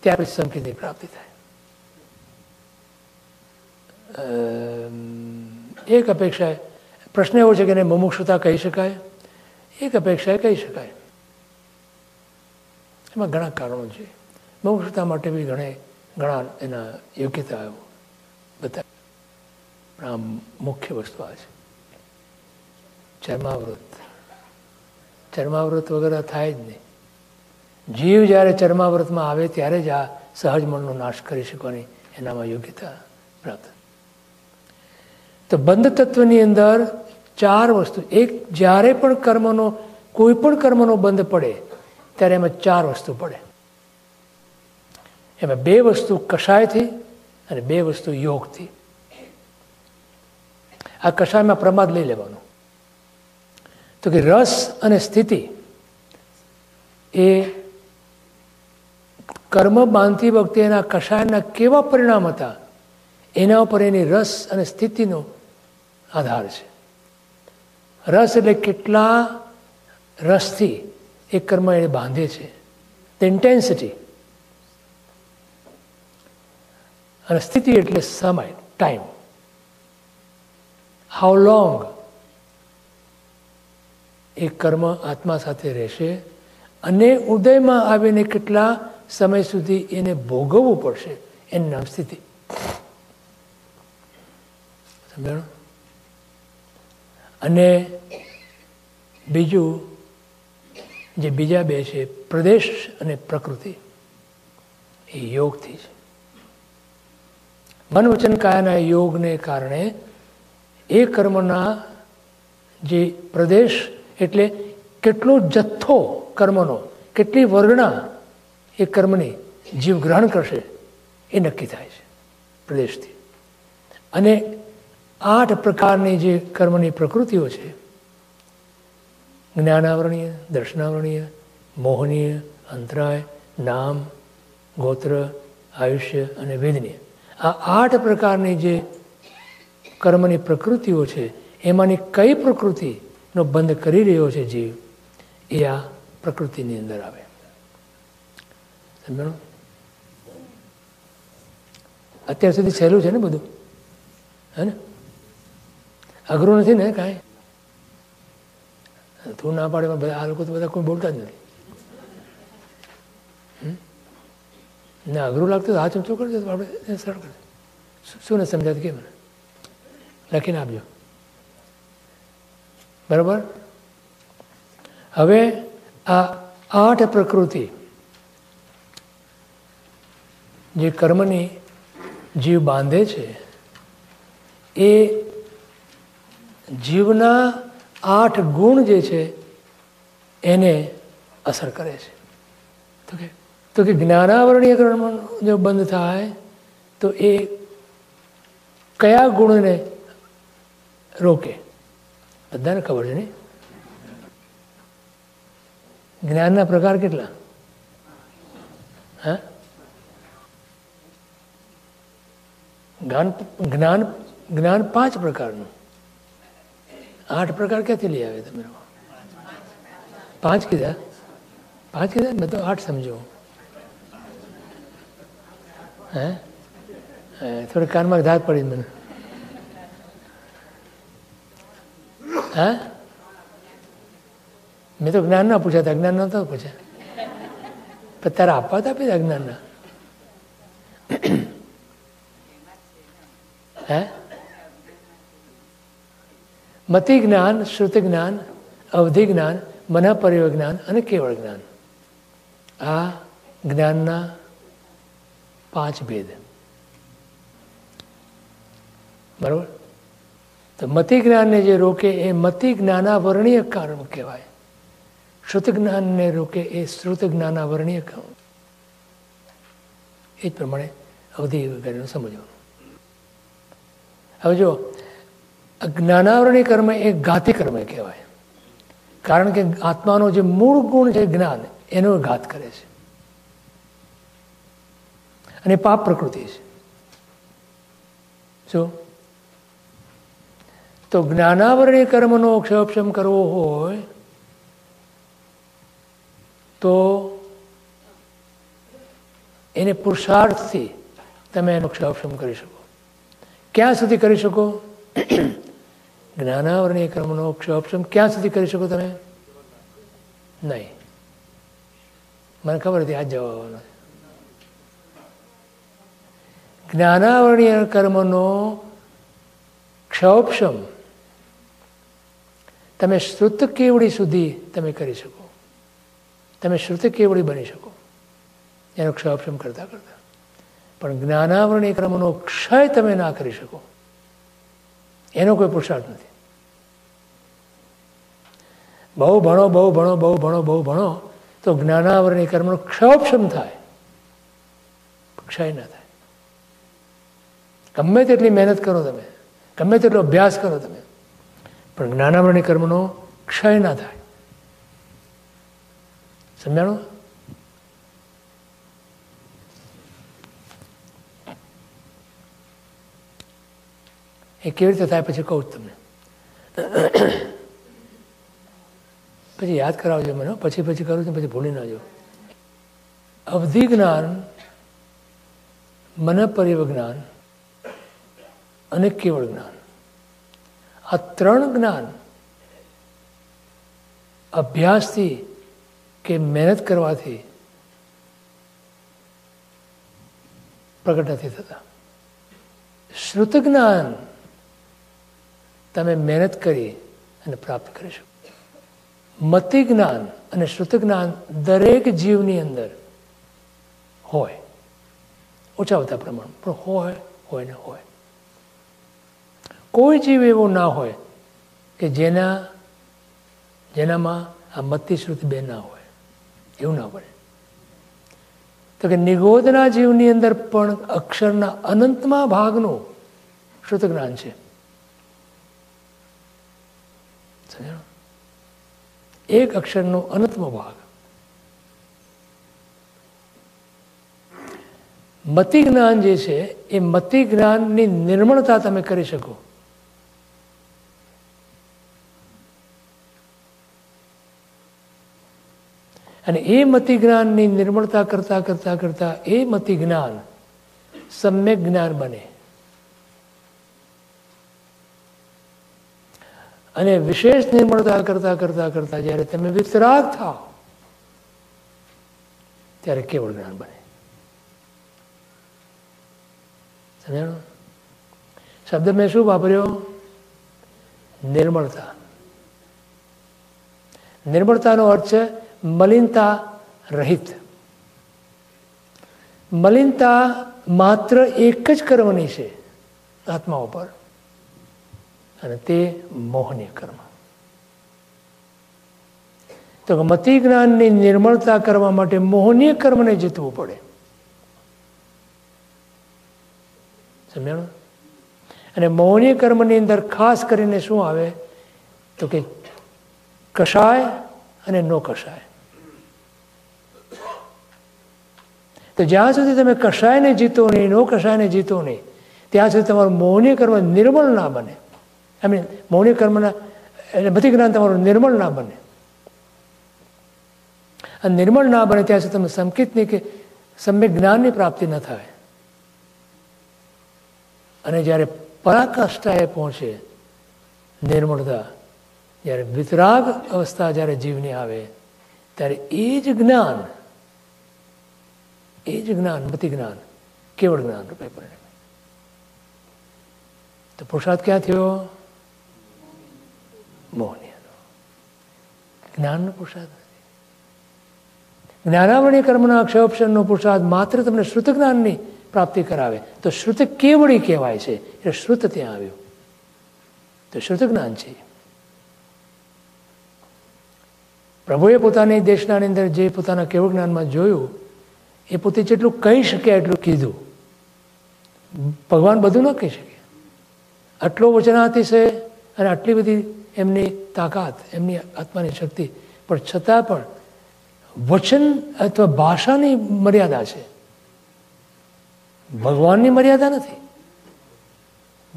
ત્યાર પછી સંકેતની પ્રાપ્તિ થાય. એક અપેક્ષાએ, પ્રશ્ન એવો છે કે એને મુમુક્ષુતા કહી શકાય? એક અપેક્ષા કહી શકાય. એમાં ઘણા કારણો છે. મુમુક્ષુતા માટે બી ઘણે, ઘણા એના યોગ્યતાઓ બધા પણ આ મુખ્ય વસ્તુ આ છે. ચર્માવૃત ચર્માવૃત વગેરે થાય જ નહીં. જીવ જ્યારે ચર્માવૃતમાં આવે ત્યારે જ આ સહજ મનનો નાશ કરી શકવાની એનામાં યોગ્યતા પ્રાપ્ત. તો બંધ તત્વની અંદર ચાર વસ્તુ. એક, જ્યારે પણ કર્મનો, કોઈ પણ કર્મનો બંધ પડે, ત્યારે એમાં ચાર વસ્તુ પડે. એમાં બે વસ્તુ કષાયથી અને બે વસ્તુ યોગથી. આ કષાયમાં પ્રમાદ લઈ લેવાનું. તો કે રસ અને સ્થિતિ એ કર્મ બાંધતી વખતે એના કષાયના કેવા પરિણામ હતા? એના ઉપર એની રસ અને સ્થિતિનો આધાર છે. રસ એટલે કેટલા રસથી એ કર્મ એને બાંધે છે. ધ ઇન્ટેન્સિટી અને સ્થિતિ એટલે સમય ટાઈમ હાઉ લોંગ એ કર્મ આત્મા સાથે રહેશે અને ઉદયમાં આવીને કેટલા સમય સુધી એને ભોગવવું પડશે એની નામ સ્થિતિ. સમજાણું? અને બીજું, જે બીજા બે છે, પ્રદેશ અને પ્રકૃતિ, એ યોગથી છે. મન વચન કાયાના યોગને કારણે એ કર્મના જે પ્રદેશ એટલે કેટલો જથ્થો કર્મનો, કેટલી વર્ગણા એ કર્મની જીવ ગ્રહણ કરશે એ નક્કી થાય છે પ્રદેશથી. અને આઠ પ્રકારની જે કર્મની પ્રકૃતિઓ છે, જ્ઞાનાવરણીય, દર્શનાવરણીય, મોહનીય, અંતરાય, નામ, ગોત્ર, આયુષ્ય અને વેદનીય. આ આઠ પ્રકારની જે કર્મની પ્રકૃતિઓ છે, એમાંની કઈ પ્રકૃતિનો બંધ કરી રહ્યો છે જીવ, એ આ પ્રકૃતિની અંદર આવે. સમજાણું? અત્યાર સુધી સહેલું છે ને બધું? હે ને? અઘરું નથી ને કાંઈ? તું ના પાડે બધા આ લોકો તો બધા કોઈ બોલતા જ નથી. ને અઘરું લાગતું હાથ ઊંચો કરજો આપણે સરળ કરજો શું ને સમજાતું કે મને? લખીને આપજો. બરાબર? હવે આ આઠ પ્રકૃતિ જે કર્મની જીવ બાંધે છે, એ જીવના આઠ ગુણ જે છે, એને અસર કરે છે. તો કે તો કે જ્ઞાનાવરણીયકરણ જો બંધ થાય, તો એ કયા ગુણને રોકે? બધાને ખબર છે નહીં જ્ઞાનના પ્રકાર કેટલા? હા? જ્ઞાન જ્ઞાન જ્ઞાન પાંચ પ્રકારનું. આઠ પ્રકાર ક્યાંથી લઈ આવે તમે? પાંચ કીધા? પાંચ કીધા? મેં તો આઠ સમજો. હે? થોડી કાનમાં ધાત પડી મને. હા? મેં તો જ્ઞાન ના પૂછ્યા હતા, જ્ઞાન નહોતા પૂછ્યા. પણ તારે આપવા હતા આપી અજ્ઞાનના હે? મતિ જ્ઞાન, શ્રુતિ જ્ઞાન, અવધિ જ્ઞાન મનપરિવ જ્ઞાન અને કેવળ જ્ઞાન. આ જ્ઞાનના પાંચ ભેદ. બરાબર? તો મતિ જ્ઞાનને જે રોકે એ મતિ જ્ઞાનાવરણીય કર્મ કહેવાય. શ્રુત જ્ઞાનને રોકે એ શ્રુત જ્ઞાનાવરણીય કર્મ. એ જ પ્રમાણે અવધિ વગેરેનું સમજવાનું. હવે જો જ્ઞાનાવરણી કર્મ એ ઘાતી કર્મ કહેવાય. કારણ કે આત્માનો જે મૂળ ગુણ છે જ્ઞાન, એનો ઘાત કરે છે. અને પાપ પ્રકૃતિ છે. શું તો જ્ઞાનાવરણી કર્મનો ક્ષયક્ષમ કરવો હોય, તો એને પુરુષાર્થથી તમે એનો ક્ષયક્ષમ કરી શકો. ક્યાં સુધી કરી શકો? <clears throat> જ્ઞાનાવરણીય કર્મનો ક્ષયક્ષમ ક્યાં સુધી કરી શકો તમે? નહીં. મને ખબર હતી આ જવાબ આવવાનો. જ્ઞાનાવરણીય કર્મનો ક્ષોપશમ તમે શ્રુત કેવડી સુધી તમે કરી શકો. તમે શ્રુત કેવડી બની શકો. એનો ક્ષયક્ષમ કરતા કરતા. પણ જ્ઞાનાવરણી ક્રમનો ક્ષય તમે ના કરી શકો. એનો કોઈ પુરુષાર્થ નથી. બહુ ભણો બહુ ભણો બહુ ભણો બહુ ભણો, તો જ્ઞાનાવરણી કર્મનો ક્ષયક્ષમ થાય. ક્ષય ના થાય. ગમે તેટલી મહેનત કરો તમે. ગમે તેટલો અભ્યાસ કરો તમે. પણ જ્ઞાનાવરણી કર્મનો ક્ષય ના થાય. સમજાણું? એ કેવી રીતે થાય પછી કહું તમને. પછી યાદ કરાવજો મને પછી પછી કરું છું, પછી ભૂલી ના જો અવધિ જ્ઞાન, મનપરિવ જ્ઞાન અને કેવળ જ્ઞાન. આ ત્રણ જ્ઞાન અભ્યાસથી કે મહેનત કરવાથી પ્રગટ નથી થતા. શ્રુત જ્ઞાન તમે મહેનત કરી અને પ્રાપ્ત કરી શકો. મતિ જ્ઞાન અને શ્રુત જ્ઞાન દરેક જીવની અંદર હોય. ઓછા ઓછા પ્રમાણમાં, પણ હોય હોય ને હોય. કોઈ જીવ એવો ના હોય કે જેના, જેનામાં આ મતિ શ્રુતિ બે ના હોય. એવું ના બને. તો કે નિગોદના જીવની અંદર પણ અક્ષરના અનંતમાં ભાગનું શ્રુત જ્ઞાન છે એક અક્ષરનો અનંતમો ભાગ. મતિ જ્ઞાન જે છે, એ મતિ જ્ઞાનની નિર્મળતા તમે કરી શકો. અને એ મતિ જ્ઞાનની નિર્મળતા કરતા કરતા કરતા એ મતિ જ્ઞાન સમ્યક જ્ઞાન બને. અને વિશેષ નિર્મળતા કરતા કરતા કરતા જ્યારે તમે વિતરાગ થાવ ત્યારે કેવળ જ્ઞાન બને. શબ્દ મેં શું વાપર્યો? નિર્મળતા. નિર્મળતાનો અર્થ છે મલિનતા રહિત મલિનતા માત્ર એક જ કર્મની છે આત્મા ઉપર અને તે મોહનીય કર્મ તો મતિ જ્ઞાનની નિર્મળતા કરવા માટે મોહનીય કર્મને જીતવું પડે સમજાણું અને મોહનીય કર્મની અંદર ખાસ કરીને શું આવે તો કે કશાય અને નો કષાય તો જ્યાં સુધી તમે કશાયને જીતો નહીં, નો કશાયને જીતો નહીં, ત્યાં સુધી તમારું મૌની કર્મ નિર્મળ ના બને. આઈ મીન મૌની કર્મના, એટલે બધી જ્ઞાન તમારું નિર્મળ ના બને. અને નિર્મળ ના બને ત્યાં સુધી તમે સંકિતની કે સમ્યક જ્ઞાનની પ્રાપ્તિ ન થાય. અને જ્યારે પરાકાષ્ઠાએ પહોંચે નિર્મળતા, જ્યારે વિતરાગ અવસ્થા જ્યારે જીવની આવે, ત્યારે એ જ જ્ઞાન એ જ જ્ઞાન મતિ જ્ઞાન, કેવળ જ્ઞાન રૂપે પરિણમે તો પુરુષાર્થ ક્યાં થયો? મોહનીયનો. જ્ઞાનનો પુરુષાર્થ નથી. જ્ઞાનાવરણી કર્મના અક્ષયોપશનનો પુરુષાર્થ માત્ર તમને શ્રુત જ્ઞાનની પ્રાપ્તિ કરાવે. તો શ્રુત કેવળી કહેવાય છે? એટલે શ્રુત ત્યાં આવ્યું. તો શ્રુત જ્ઞાન છે. પ્રભુએ પોતાની દેશનાની અંદર જે પોતાના કેવળ જ્ઞાનમાં જોયું એ પોતે જેટલું કહી શક્યા એટલું કીધું. ભગવાન બધું ન કહી શકે. આટલો વચનાતિશય અને આટલી બધી એમની તાકાત, એમની આત્માની શક્તિ. પણ છતાં પણ વચન અથવા ભાષાની મર્યાદા છે. ભગવાનની મર્યાદા નથી.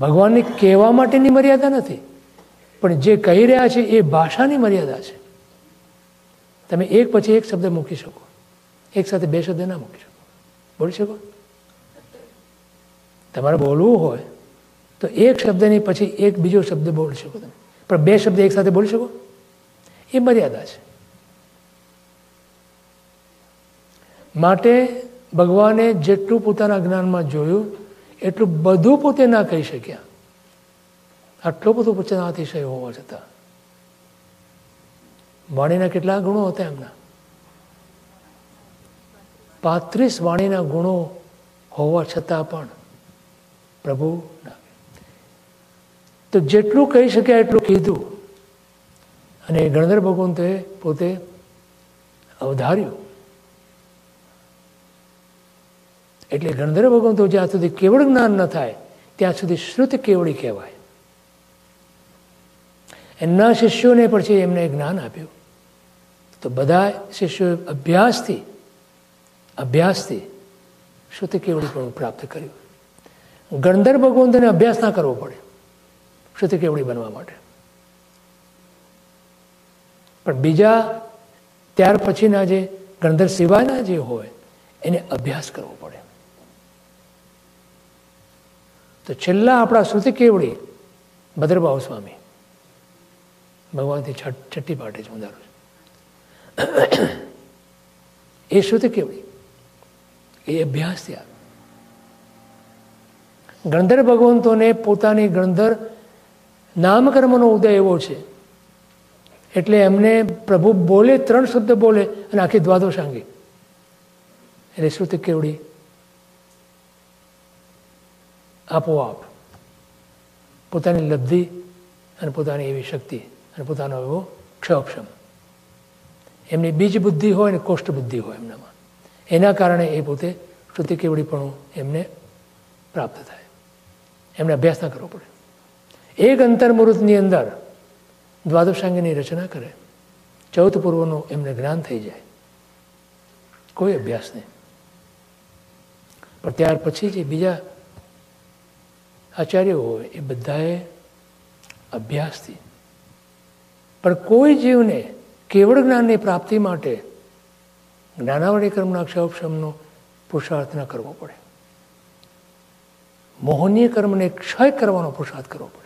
ભગવાનને કહેવા માટેની મર્યાદા નથી. પણ જે કહી રહ્યા છે એ ભાષાની મર્યાદા છે. તમે એક પછી એક શબ્દ મૂકી શકો. એક સાથે બે શબ્દ ના મૂકી શકો બોલી શકો? તમારે બોલવું હોય તો એક શબ્દની પછી એક બીજો શબ્દ બોલી શકો તમે. પણ બે શબ્દ એક સાથે બોલી શકો? એ મર્યાદા છે. માટે ભગવાને જેટલું પોતાના જ્ઞાનમાં જોયું, એટલું બધું પોતે ના કહી શક્યા. આટલો બધો પોતાના અતિશય હોવા છતાં. વાણીના કેટલા ગુણો હતા એમના. પાંત્રીસ વાણીના ગુણો હોવા છતાં પણ પ્રભુ તો જેટલું કહી શક્યા એટલું કીધું. અને ગણધર ભગવંતોએ પોતે અવધાર્યું. એટલે ગણધર ભગવંતો જ્યાં સુધી કેવળ જ્ઞાન ન થાય, ત્યાં સુધી શ્રુત કેવળી કહેવાય. એમના શિષ્યોને પછી એમને જ્ઞાન આપ્યું. તો બધા શિષ્યો અભ્યાસથી અભ્યાસથી શ્રુતિ કેવડી પણ પ્રાપ્ત કર્યું? ગણધર ભગવંતને અભ્યાસ ના કરવો પડે. શ્રુતિ કેવડી બનવા માટે? પણ બીજા ત્યાર પછીના જે ગણધર સિવાયના જે હોય, એને અભ્યાસ કરવો પડે. તો છેલ્લા આપણા શ્રુતિ કેવડી ભદ્રભાવ સ્વામી. ભગવાનથી છઠ્ઠી પાટે જ હું એ શ્રુતિ કેવડી એ અભ્યાસ આવે ગણધર ભગવંતોને પોતાની ગણધર નામકર્મનો ઉદય એવો છે. એટલે એમને પ્રભુ બોલે, ત્રણ શબ્દ બોલે અને આખી દ્વાદોશાંગી એટલે શ્રુતિ કેવડી? આપોઆપ. પોતાની લબ્ધિ અને પોતાની એવી શક્તિ અને પોતાનો એવો ક્ષક્ષમ એમની બીજ બુદ્ધિ હોય ને કોષ્ઠ બુદ્ધિ હોય એમનામાં. એના કારણે એ પોતે શ્રુતિ કેવડીપણું એમને પ્રાપ્ત થાય. એમને અભ્યાસ ના કરવો પડે. એક અંતર્મુહૂર્તની અંદર દ્વાદશાંગની રચના કરે. ચૌથ પૂર્વનું એમને જ્ઞાન થઈ જાય. કોઈ અભ્યાસ નહીં. પણ ત્યાર પછી જે બીજા આચાર્યો હોય, એ બધાએ અભ્યાસથી. પણ કોઈ જીવને કેવળ જ્ઞાનની પ્રાપ્તિ માટે જ્ઞાનાવળી કર્મના ક્ષયક્ષમનો પુરુષાર્થ ન કરવો પડે. મોહનીય કર્મને ક્ષય કરવાનો પુરુષાર્થ કરવો પડે.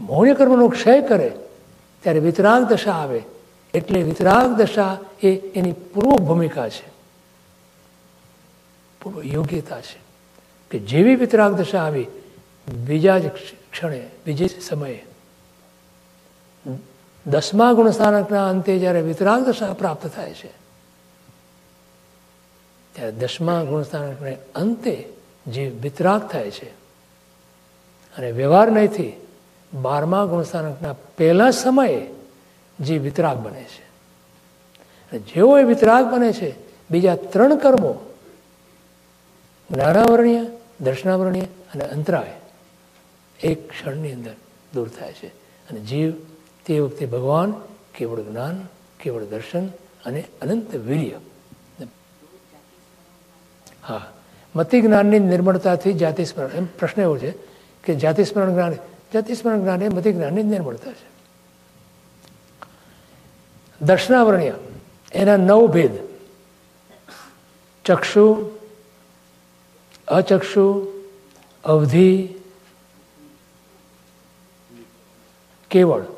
મોહનીય કર્મનો ક્ષય કરે ત્યારે વિતરાગ દશા આવે. એટલે વિતરાગ દશા એ એની પૂર્વ ભૂમિકા છે. પૂર્વ યોગ્યતા છે. કે જેવી વિતરાગ દશા આવી, બીજા જ ક્ષણે, બીજે સમયે દસમા ગુણસ્થાનકના અંતે જ્યારે વિતરાગ દશા પ્રાપ્ત થાય છે, ત્યારે દસમા ગુણસ્થાનકને અંતે જીવ વિતરાગ થાય છે અને વ્યવહાર નહીંથી બારમા ગુણસ્થાનકના પહેલા સમયે જીવ વિતરાગ બને છે. અને જેવો એ વિતરાગ બને છે, બીજા ત્રણ કર્મો, જ્ઞાનાવરણીય, દર્શનાવરણીય અને અંતરાય, એક ક્ષણની અંદર દૂર થાય છે. અને જીવ તે વખતે ભગવાન, કેવળ જ્ઞાન, કેવળ દર્શન અને અનંત વીર્ય. હા. મતિ જ્ઞાનની નિર્મળતાથી જાતિ સ્મરણ એમ પ્રશ્ન એવો છે કે જાતિ સ્મરણ જ્ઞાન જાતિ સ્મરણ જ્ઞાન એ મતિ જ્ઞાનની નિર્મળતા છે. દર્શનાવરણીય, એના નવ ભેદ. ચક્ષુ, અચક્ષુ, અવધિ, કેવળ.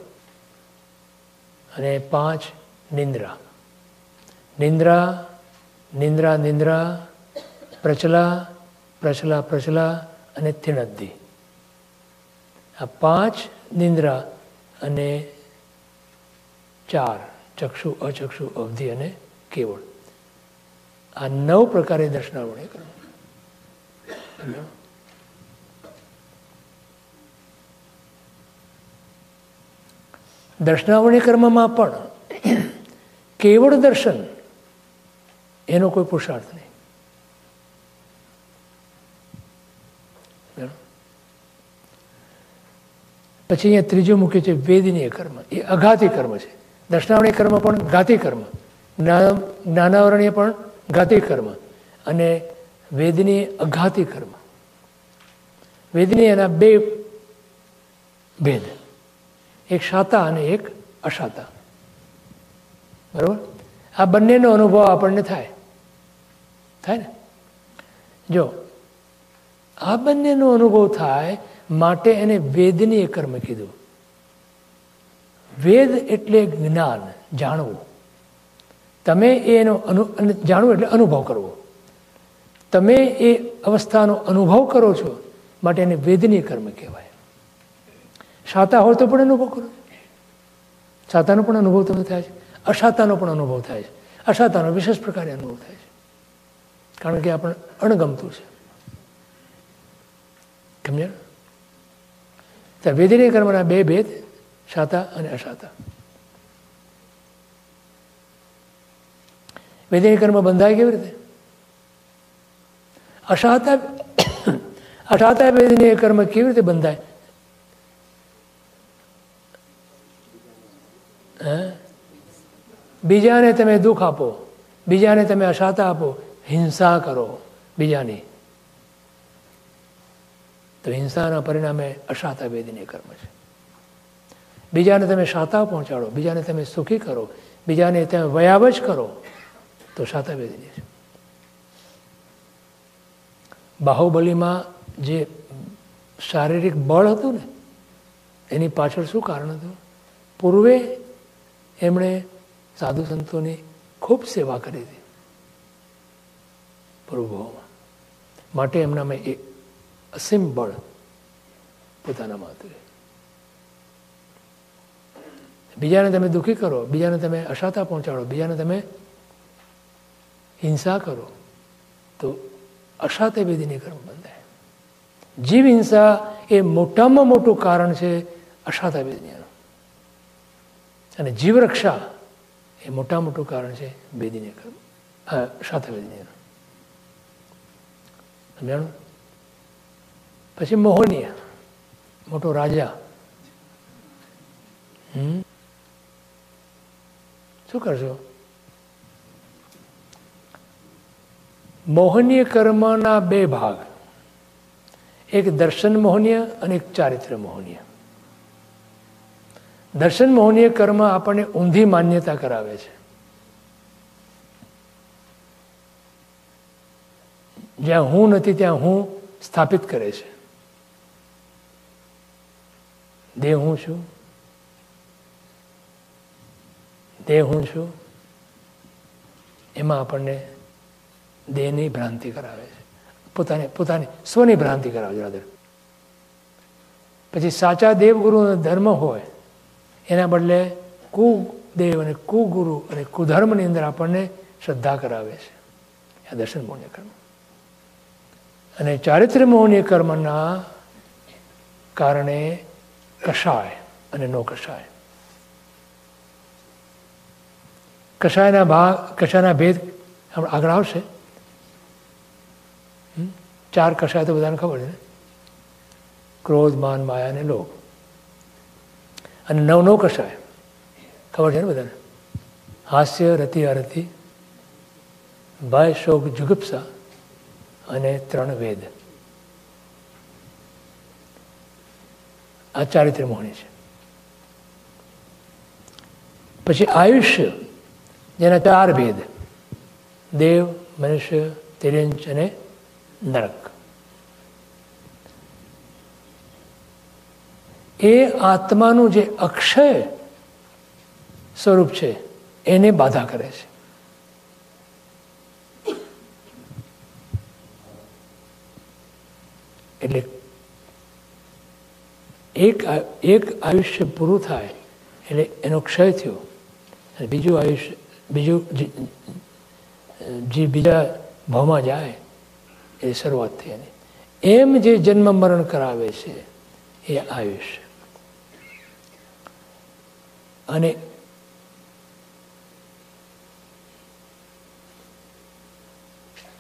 અને પાંચ નિંદ્રા. નિંદ્રા નિંદ્રા નિંદ્રા, પ્રચલા પ્રચલા પ્રચલા અને થિણદ્દી આ પાંચ નિંદ્રા અને ચાર, ચક્ષુ, અચક્ષુ, અવધિ અને કેવળ. આ નવ પ્રકારે દર્શનાવણી કરવું દર્શનાવણી કર્મમાં પણ કેવળ દર્શન એનો કોઈ પુરુષાર્થ નહીં. પછી અહીંયા ત્રીજું મૂક્યું છે વેદનીય કર્મ. એ અઘાતી કર્મ છે. દર્શનાવણી કર્મ પણ ઘાતી કર્મ. જ્ઞાનાવરણીય પણ ઘાતી કર્મ. અને વેદની અઘાતી કર્મ. વેદની એના બે ભેદ. એક શાતા અને એક અશાતા. બરાબર? આ બંનેનો અનુભવ આપણને થાય. થાય ને? જો, આ બંનેનો અનુભવ થાય માટે એને વેદની કર્મ કીધું. વેદ એટલે જ્ઞાન, જાણવું. તમે એનો અનુ જાણવું એટલે અનુભવ કરવો. તમે એ અવસ્થાનો અનુભવ કરો છો, માટે એને વેદની કર્મ કહેવાય. શાતા હોય તો પણ અનુભવ કરો. છાતાનો પણ અનુભવ તમને થાય છે. અશાતાનો પણ અનુભવ થાય છે. અશાતાનો વિશેષ પ્રકારે અનુભવ થાય છે. કારણ કે આપણે અણગમતું છે. સમજણ ત્યાં વેદનીય કર્મના બે ભેદ શાતા અને અશાતા વેદનીય કર્મ બંધાય કેવી રીતે? અશાતા અશાતા વેદનીય કર્મ કેવી રીતે બંધાય? બીજાને તમે દુઃખ આપો, બીજાને તમે અશાતા આપો, હિંસા કરો બીજાની. તો હિંસાના પરિણામે અશાતા વેદની કર્મ છે. બીજાને તમે શાતા પહોંચાડો, બીજાને તમે સુખી કરો, બીજાને તમે વયાવજ કરો, તો શાતા વેદની છે. બાહુબલીમાં જે શારીરિક બળ હતું ને, એની પાછળ શું કારણ હતું? પૂર્વે એમણે સાધુ સંતોની ખૂબ સેવા કરી હતી. પૂર્વભાવમાં માટે એમનામાં એક અસીમ બળ પોતાનામાં હતું બીજાને તમે દુઃખી કરો, બીજાને તમે અશાતા પહોંચાડો, બીજાને તમે હિંસા કરો, તો અશાતે વિધિની કર્મ બંધાય. જીવ હિંસા એ મોટામાં મોટું કારણ છે અશાતા વેદનીયનું અને જીવરક્ષા એ મોટા મોટું કારણ છે કર્મ શાતા વેદનીયનું સમજાણું? પછી મોહનીય, મોટો રાજા. શું કરશો? મોહનીય કર્મના બે ભાગ. એક દર્શન મોહનીય અને એક ચારિત્ર મોહનીય. દર્શન મોહનીય કર્મ આપણને ઊંધી માન્યતા કરાવે છે. જ્યાં હું નથી, ત્યાં હું સ્થાપિત કરે છે. દેહ હું છું. દેહ હું છું. એમાં આપણને દેહની ભ્રાંતિ કરાવે છે. પોતાને, પોતાની, સ્વની ભ્રાંતિ કરાવે છે રાધર પછી સાચા દેવગુરુનો ધર્મ હોય એના બદલે કુદેવ અને કુગુરુ અને કુધર્મની અંદર આપણને શ્રદ્ધા કરાવે છે. આ દર્શન મૌન્ય કર્મ અને ચારિત્ર્ય મૌન્ય કર્મના કારણે કષાય અને નો કષાય કષાયના ભાગ કષાયના ભેદ આગળ આવશે. ચાર કષાય તો બધાને ખબર છે ને? ક્રોધ, માન, માયા અને લોભ. અને નવ નવ કષાય ખબર છે ને બધાને? હાસ્ય, રતિ આરતી ભય શોક જુગુપ્સા અને ત્રણ વેદ. આ ચારિત્ર્ય મોહણી છે. પછી આયુષ્ય, જેના ચાર ભેદ દેવ, મનુષ્ય તિર્યંચ અને નરક. એ આત્માનું જે અક્ષય સ્વરૂપ છે, એને બાધા કરે છે. એટલે એક એક આયુષ્ય પૂરું થાય, એટલે એનો ક્ષય થયો. બીજું આયુષ્ય બીજું જે બીજા ભાવમાં જાય, એ શરૂઆત થઈ એની. એમ જે જન્મ મરણ કરાવે છે, એ આયુષ્ય. અને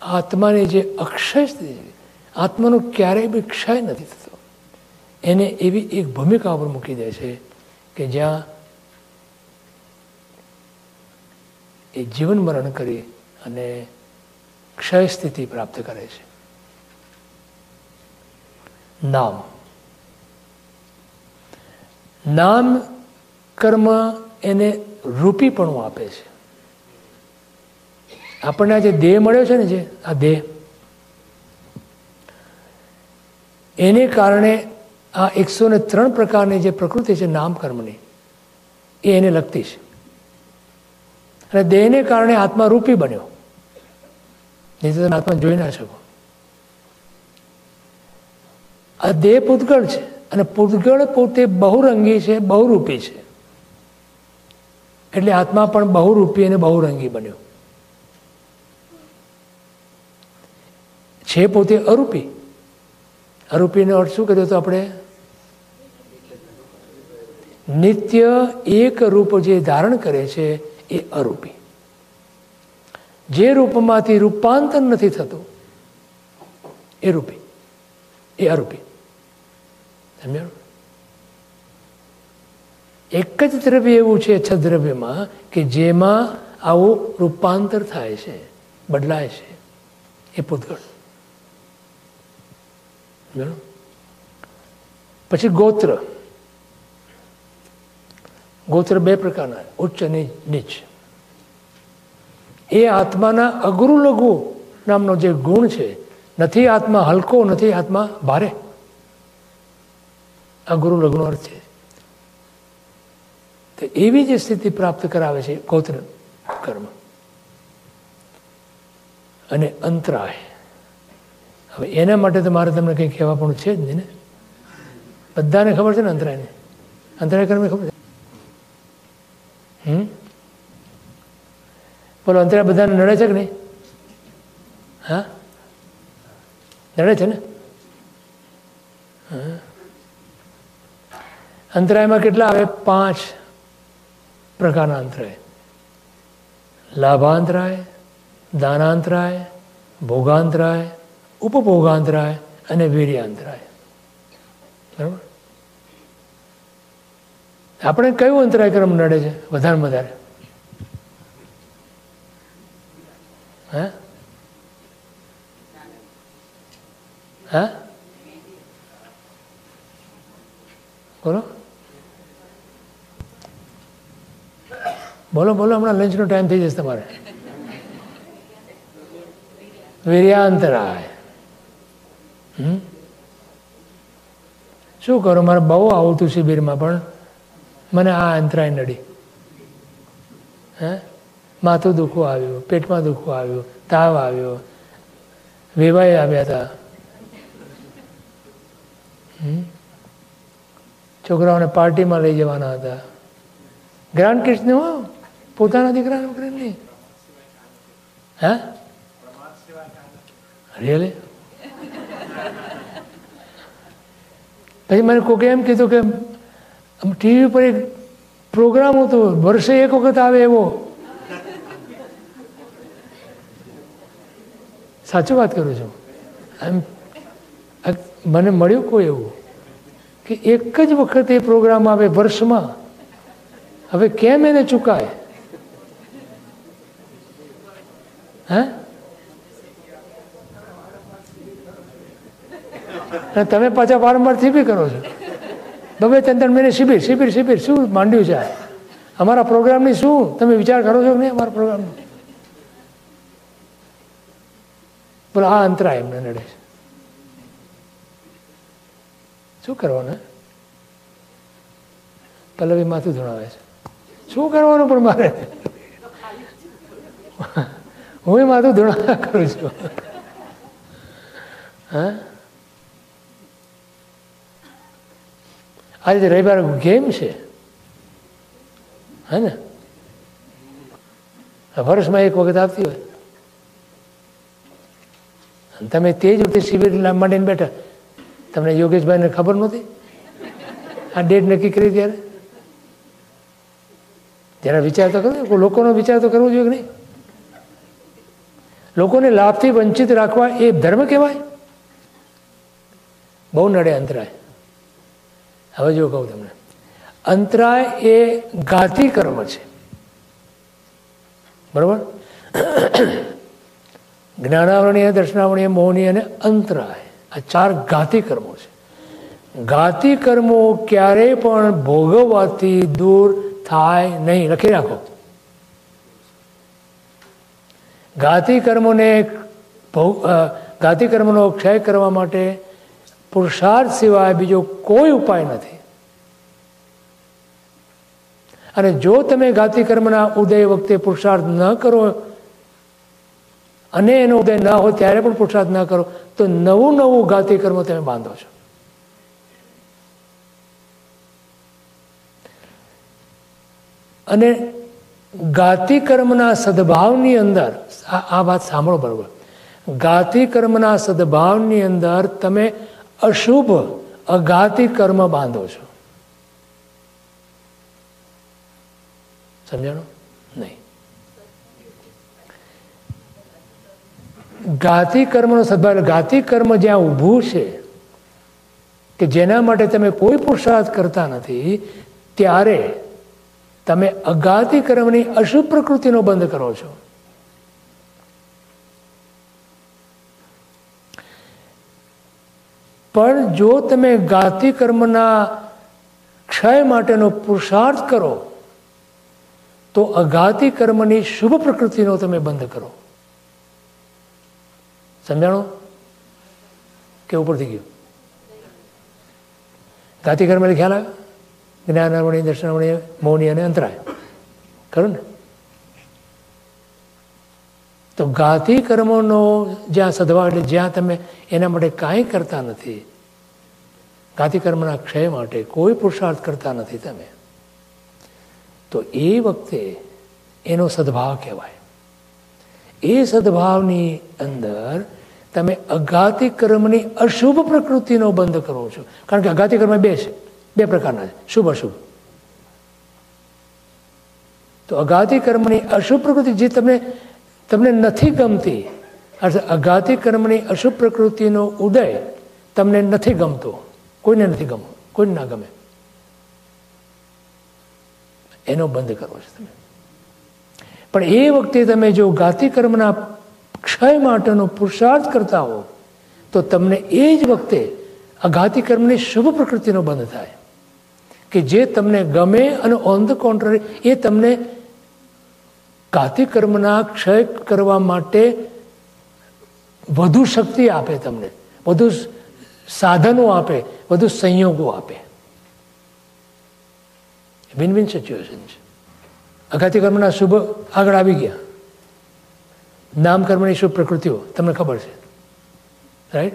આત્માની જે અક્ષય આત્માનો ક્યારેય બી ક્ષય નથી થતો. એને એવી એક ભૂમિકા ઉપર મૂકી દે છે કે જ્યાં એ જીવન મરણ કરી અને ક્ષય સ્થિતિ પ્રાપ્ત કરે છે. નામ. નામ કર્મ એને રૂપીપણું આપે છે. આપણને આ જે દેહ મળ્યો છે ને જે, આ દેહ, એને કારણે આ એકસો ને ત્રણ પ્રકારની જે પ્રકૃતિ છે નામકર્મની એ એને લગતી છે. અને દેહને કારણે આત્મા રૂપી બન્યો. તો તમે આત્મા જોઈ ના શકો. આ દેહ પૂતગળ છે અને પૂતગળ પોતે બહુરંગી છે, બહુરૂપી છે. એટલે આત્મા પણ બહુરૂપી અને બહુરંગી બન્યો. છે પોતે અરૂપી. અરૂપીનો અર્થ શું કર્યો તો આપણે? નિત્ય એક રૂપ જે ધારણ કરે છે એ અરૂપી. જે રૂપમાંથી રૂપાંતર નથી થતું, એ રૂપી. એ અરૂપી. સમજાણું એક જ દ્રવ્ય એવું છે છ દ્રવ્યમાં કે જેમાં આવું રૂપાંતર થાય છે, બદલાય છે. એ પૂતગળ પછી ગોત્ર. ગોત્ર બે પ્રકારના, ઉચ્ચ નીચ. એ આત્માના અગરુ લઘુ નામનો જે ગુણ છે, નથી આત્મા હલકો, નથી આત્મા ભારે. અગરુ લઘુનો અર્થ છે. તો એવી જે સ્થિતિ પ્રાપ્ત કરાવે છે, ગોત્ર કર્મ. અને અંતરાય. હવે એના માટે તો મારે તમને કંઈ કહેવા પણ છે જ નહીં ને. બધાને ખબર છે ને અંતરાયને? અંતરાય કર્મ ખબર છે? હમ? બોલો, અંતરાય બધાને નડે છે કે નહીં? હા? નડે છે ને? અંતરાયમાં કેટલા આવે? પાંચ. પ્રકારના અંતરાય લાભાંતરાય, દાનાંતરાય, ભોગાંતરાય, ઉપભોગાંતરાય અને વીર્યાંતરાય. બરાબર? આપણે કયું અંતરાય ક્રમ નડે છે? વધારે વધારે. હે? હા? બોલો. બોલો બોલો, હમણાં લંચનો ટાઈમ થઈ જશે તમારે. વીર્યાંતરાય. શું કરું? મારે બહુ આવતું શિબિરમાં પણ મને આ અંતરાય નડી. હે? માથું દુખવું આવ્યું, પેટમાં દુખવું આવ્યું, તાવ આવ્યો. વેવાય આવ્યા હતા. છોકરાઓને પાર્ટીમાં લઈ જવાના હતા. ગ્રાન્ડ હો પોતાના દીકરા નોકરી નહીં. હા? રિયલી પછી મને કોકે એમ કીધું કે ટીવી પર એક પ્રોગ્રામ હતો, વર્ષે એક વખત આવે એવો. સાચું વાત કરું છું. એમ મને મળ્યું કોઈ એવું કે એક જ વખત એ પ્રોગ્રામ આવે વર્ષમાં. હવે કેમ એને ચૂકાય? હે? તમે પાછા વારંવાર શિબિર કરો છો. બબે ત્રણ ત્રણ મહિને શિબિર શિબિર શિબિર, શું માંડ્યું છે અમારા પ્રોગ્રામની શું? તમે વિચાર કરો છો કે નહીં અમારા પ્રોગ્રામનો બોલો, આ અંતરાય એમને નડે છે. શું કરવાનું પલ્લવી માથું ધોણાવે છે. શું કરવાનું પણ મારે? હું માથું ધૂણા કરું છું. હા? આજે રવિવાર ગેમ છે. હે ને? વર્ષમાં એક વખત આવતી હોય. તમે તે જ રીતે શિબિર માંડીને બેઠા. તમને યોગેશભાઈને ખબર નહોતી? આ ડેટ નક્કી કરી ત્યારે? જરા વિચાર તો કરો લોકોનો વિચાર તો કરવો જોઈએ કે નહીં? લોકોને લાભથી વંચિત રાખવા એ ધર્મ કહેવાય. બહુ નડે અંતરાય. હવે જો કહું તમને. અંતરાય એ ઘાતી કર્મ છે. બરાબર? જ્ઞાનાવરણીય, દર્શનાવરણીય મોહનીય અને અંતરાય. આ ચાર ઘાતી કર્મો છે. ઘાતી કર્મો ક્યારેય પણ ભોગવવાથી દૂર થાય નહીં. લખી રાખો. ઘાતી કર્મોને ઘાતી કર્મનો ક્ષય કરવા માટે પુરુષાર્થ સિવાય બીજો કોઈ ઉપાય નથી. અને જો તમે ઘાતી કર્મના ઉદય વખતે પુરુષાર્થ ન કરો, અને એનો ઉદય ના હોય ત્યારે પણ પુરુષાર્થ ન કરો, તો નવું નવું ઘાતી કર્મ તમે બાંધો છો. અને ગાતી કર્મના સદભાવની અંદર, આ વાત સાંભળો બરોબર. ગાતી કર્મના સદભાવની અંદર તમે અશુભ અગાતી કર્મ બાંધો છો. સમજાણો? નહીં. ગાતી કર્મનો સદભાવ ગાતી કર્મ જ્યાં ઊભું છે, કે જેના માટે તમે કોઈ પુરુષાર્થ કરતા નથી, ત્યારે તમે અગાતી કર્મની અશુભ પ્રકૃતિનો બંધ કરો છો. પણ જો તમે ગાતી કર્મના ક્ષય માટેનો પુરુષાર્થ કરો, તો અઘાતી કર્મની શુભ પ્રકૃતિનો તમે બંધ કરો. સમજાણો? કે ઉપરથી ગયું? ગાતી કર્મ ખ્યાલ આવ્યો? જ્ઞાનાવણી દર્શનામણી મૌની અને અંતરાય. ખરું ને? તો ગાતી કર્મોનો જ્યાં સદભાવ એટલે જ્યાં તમે એના માટે કાંઈ કરતા નથી ગાતી કર્મના ક્ષય માટે કોઈ પુરુષાર્થ કરતા નથી તમે, તો એ વખતે એનો સદભાવ કહેવાય. એ સદભાવની અંદર તમે અઘાતી કર્મની અશુભ પ્રકૃતિનો બંધ કરો છો. કારણ કે અઘાતી કર્મ બે છે. બે પ્રકારના છે. શુભ, અશુભ. તો અઘાતી કર્મની અશુભ પ્રકૃતિ જે તમને તમને નથી ગમતી, અર્થાત અઘાતી કર્મની અશુભ પ્રકૃતિનો ઉદય તમને નથી ગમતો. કોઈને નથી ગમતો, કોઈને ના ગમે. એનો બંધ કરવો છે તમે. પણ એ વખતે તમે જો ગાતી કર્મના ક્ષય માટેનો પુરુષાર્થ કરતા હો, તો તમને એ જ વખતે અઘાતી કર્મની શુભ પ્રકૃતિનો બંધ થાય. કે જે તમને ગમે અને ઓન ધ કોન્ટ્રરી એ તમને ઘાતી કર્મના ક્ષય કરવા માટે વધુ શક્તિ આપે તમને, વધુ સાધનો આપે, વધુ સંયોગો આપે. વિન વિન સિચ્યુએશન છે અઘાતી કર્મના શુભ આગળ આવી ગયા. નામકર્મની શુભ પ્રકૃતિઓ, તમને ખબર છે. રાઈટ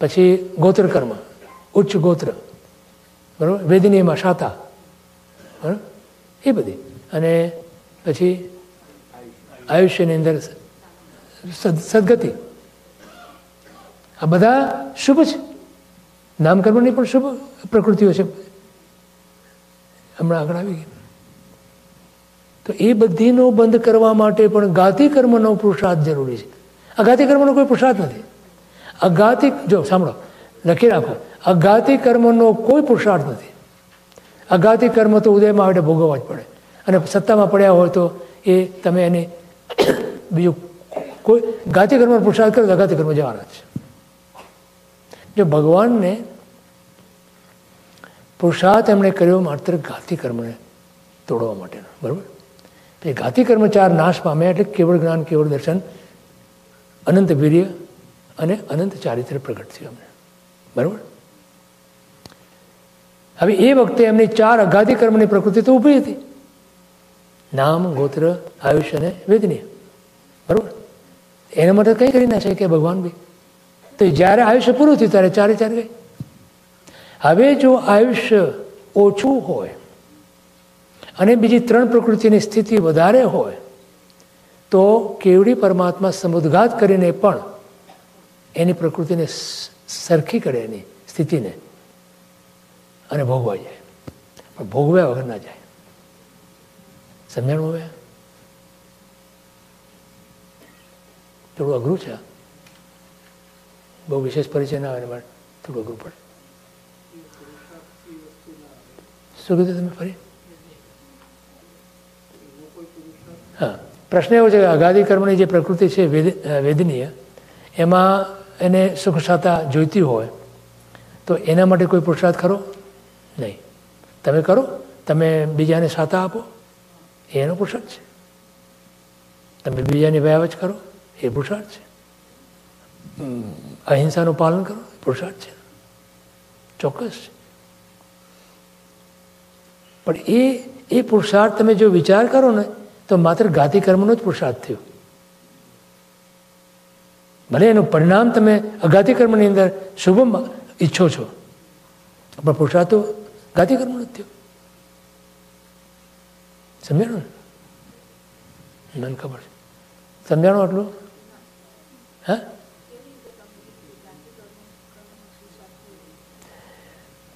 પછી ગોત્ર કર્મ ઉચ્ચ ગોત્ર. બરાબર? વેદનીયમાં શાતા. બરાબર? એ બધી. અને પછી આયુષ્યની અંદર સદગતિ. આ બધા શુભ છે. નામકર્મની પણ શુભ પ્રકૃતિઓ છે. હમણાં આગળ આવી ગઈ. તો એ બધીનો બંધ કરવા માટે પણ ગાતી કર્મનો પુરુષાર્થ જરૂરી છે. અઘાતી કર્મનો કોઈ પુરુષાર્થ નથી. અઘાતી જો સાંભળો, લખી રાખો. અઘાતી કર્મનો કોઈ પુરુષાર્થ નથી. અઘાતી કર્મ તો ઉદયમાં આવે ભોગવવા જ પડે. અને સત્તામાં પડ્યા હોય તો એ તમે એને <coughs> બીજું કોઈ ગાતી કર્મનો પુરુષાર્થ કરો તો અઘાતી કર્મ જવાના છે. જો ભગવાનને પુરુષાર્થ એમણે કર્યો માત્ર ઘાતી કર્મને તોડવા માટેનો, બરાબર? એ ઘાતી કર્મ ચાર નાશ પામે એટલે કેવળ જ્ઞાન, કેવળ દર્શન, અનંત વીર્ય અને અનંત ચારિત્ર પ્રગટ થયું અમને બરાબર? હવે એ વખતે એમની ચાર અગાધી કર્મની પ્રકૃતિ તો ઊભી હતી. નામ, ગોત્ર આયુષ્ય અને વેદનીય બરાબર? એના માટે કંઈ કરી ના છે કે ભગવાન બી. તો જ્યારે આયુષ્ય પૂરું થયું ત્યારે ચારે ચાર ગઈ. હવે જો આયુષ્ય ઓછું હોય અને બીજી ત્રણ પ્રકૃતિની સ્થિતિ વધારે હોય, તો કેવડી પરમાત્મા સમુદ્ઘાત કરીને પણ એની પ્રકૃતિને સરખી કરે એની સ્થિતિને. અને ભોગવા જાય. પણ ભોગવ્યા વગર ના જાય. સમજણ હવે? થોડું અઘરું છે. બહુ વિશેષ પરિચય ના આવે માટે થોડું અઘરું પડે. શું કીધું તમે ફરી? હા. પ્રશ્ન એવો છે કે અગાધી કર્મની જે પ્રકૃતિ છે વેદનીય, એમાં એને સુખ સાતા જોઈતી હોય, તો એના માટે કોઈ પુરુષાર્થ ખરો? નહીં. તમે કરો, તમે બીજાને સાતા આપો એનો પુરુષાર્થ છે. તમે બીજાની વ્યાવચ કરો, એ પુરુષાર્થ છે. અહિંસાનું પાલન કરો, એ પુરુષાર્થ છે. ચોક્કસ છે. પણ એ એ પુરુષાર્થ તમે જો વિચાર કરો ને, તો માત્ર ગાતી કર્મનો જ પુરુષાર્થ થયો. ભલે એનું પરિણામ તમે અગાતી કર્મની અંદર શુભમ ઈચ્છો છો, પણ પુરુષાર્થ તો ગાતી કર્મનો જ થયો સમજાણું ને મને ખબર છે. સમજાણું આટલું? હા?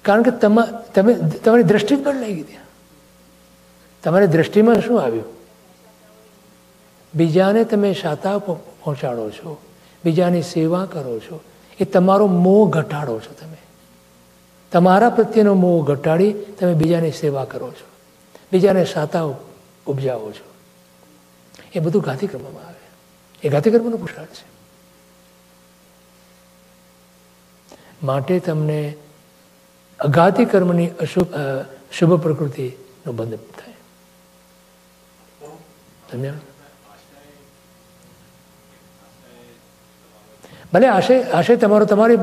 કારણ કે તમે તમારી દ્રષ્ટિ જ બદલાઈ ગઈ તમારી દ્રષ્ટિમાં શું આવ્યું? બીજાને તમે શાતા પહોંચાડો છો. બીજાની સેવા કરો છો. એ તમારો મોહ ઘટાડો છો તમે. તમારા પ્રત્યેનો મોહ ઘટાડી તમે બીજાની સેવા કરો છો. બીજાને સાતા ઉપજાવો છો. એ બધું ઘાતી કરવામાં આવે. એ ઘાતી કર્મનો પુરુષાર્થ છે. માટે તમને અઘાતી કર્મની અશુભ શુભ પ્રકૃતિનો બંધ થાય. સમજાણ ભલે આશય આશય તમારો તમારી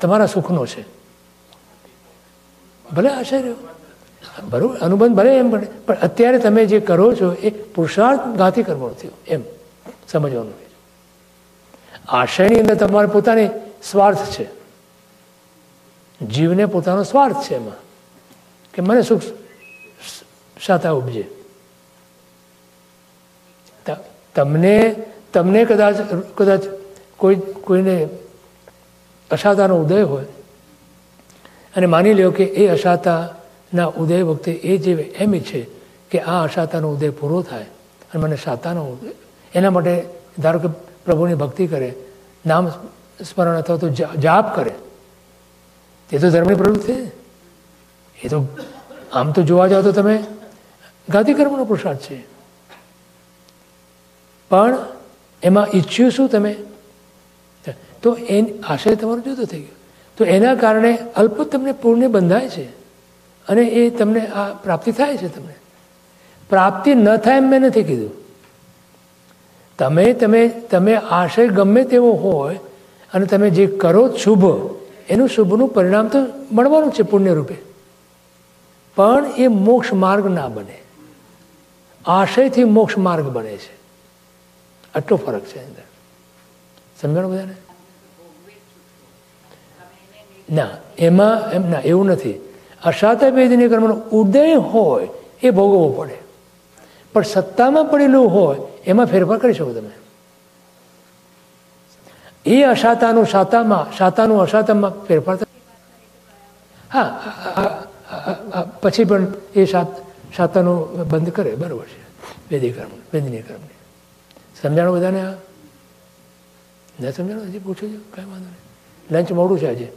તમારા સુખનો છે. ભલે આશય રહ્યો બરાબર અનુબંધ ભલે એમ પણ પણ અત્યારે તમે જે કરો છો એ પુરુષાર્થ ગાથી કરવાનો થયો, એમ સમજવાનું આશયની અંદર તમારે પોતાની સ્વાર્થ છે. જીવને પોતાનો સ્વાર્થ છે એમાં. કે મને સુખ સાતા ઉપજે. તમને તમને કદાચ કદાચ કોઈ, કોઈને અશાતાનો ઉદય હોય. અને માની લ્યો કે એ અશાતાના ઉદય વખતે એ જે એમ ઈચ્છે કે આ અશાતાનો ઉદય પૂરો થાય અને મને શાતાનો ઉદય. એના માટે ધારો કે પ્રભુની ભક્તિ કરે, નામ સ્મરણ અથવા તો જાપ કરે. તે તો ધર્મની પ્રવૃત્તિ એ તો આમ તો જોવા જાઓ તો તમે ગાદી કર્મનો પુરુષાર્થ છે. પણ એમાં ઈચ્છ્યું શું તમે? તો એ આશય તમારો જુદો થઈ ગયો. તો એના કારણે અલ્પ તમને પૂર્ણ બંધાય છે અને એ તમને આ પ્રાપ્તિ થાય છે તમને. પ્રાપ્તિ ન થાય એમ મેં નથી કીધું. તમે તમે તમે આશય ગમે તેવો હોય અને તમે જે કરો શુભ, એનું શુભનું પરિણામ તો મળવાનું છે પુણ્ય રૂપે. પણ એ મોક્ષ માર્ગ ના બને. આશયથી મોક્ષ માર્ગ બને છે. આટલો ફરક છે અંદર. સમજાણું બધાને? ના, એમાં એમ ના, એવું નથી. અશાતા વેદની કર્મનો ઉદય હોય એ ભોગવવો પડે. પણ સત્તામાં પડેલું હોય એમાં ફેરફાર કરી શકો તમે. એ અસાતાનું સાતામાં, સાતાનું અસાતામાં ફેરફાર હા પછી પણ એ સાત, સાતાનું બંધ કરે બરાબર છે. વેદી કર્મ વેદની કર્મને સમજાણું બધાને આ? ન સમજાણું? હજી પૂછો છો? કાંઈ વાંધો નહીં. લંચ મોડું છે આજે.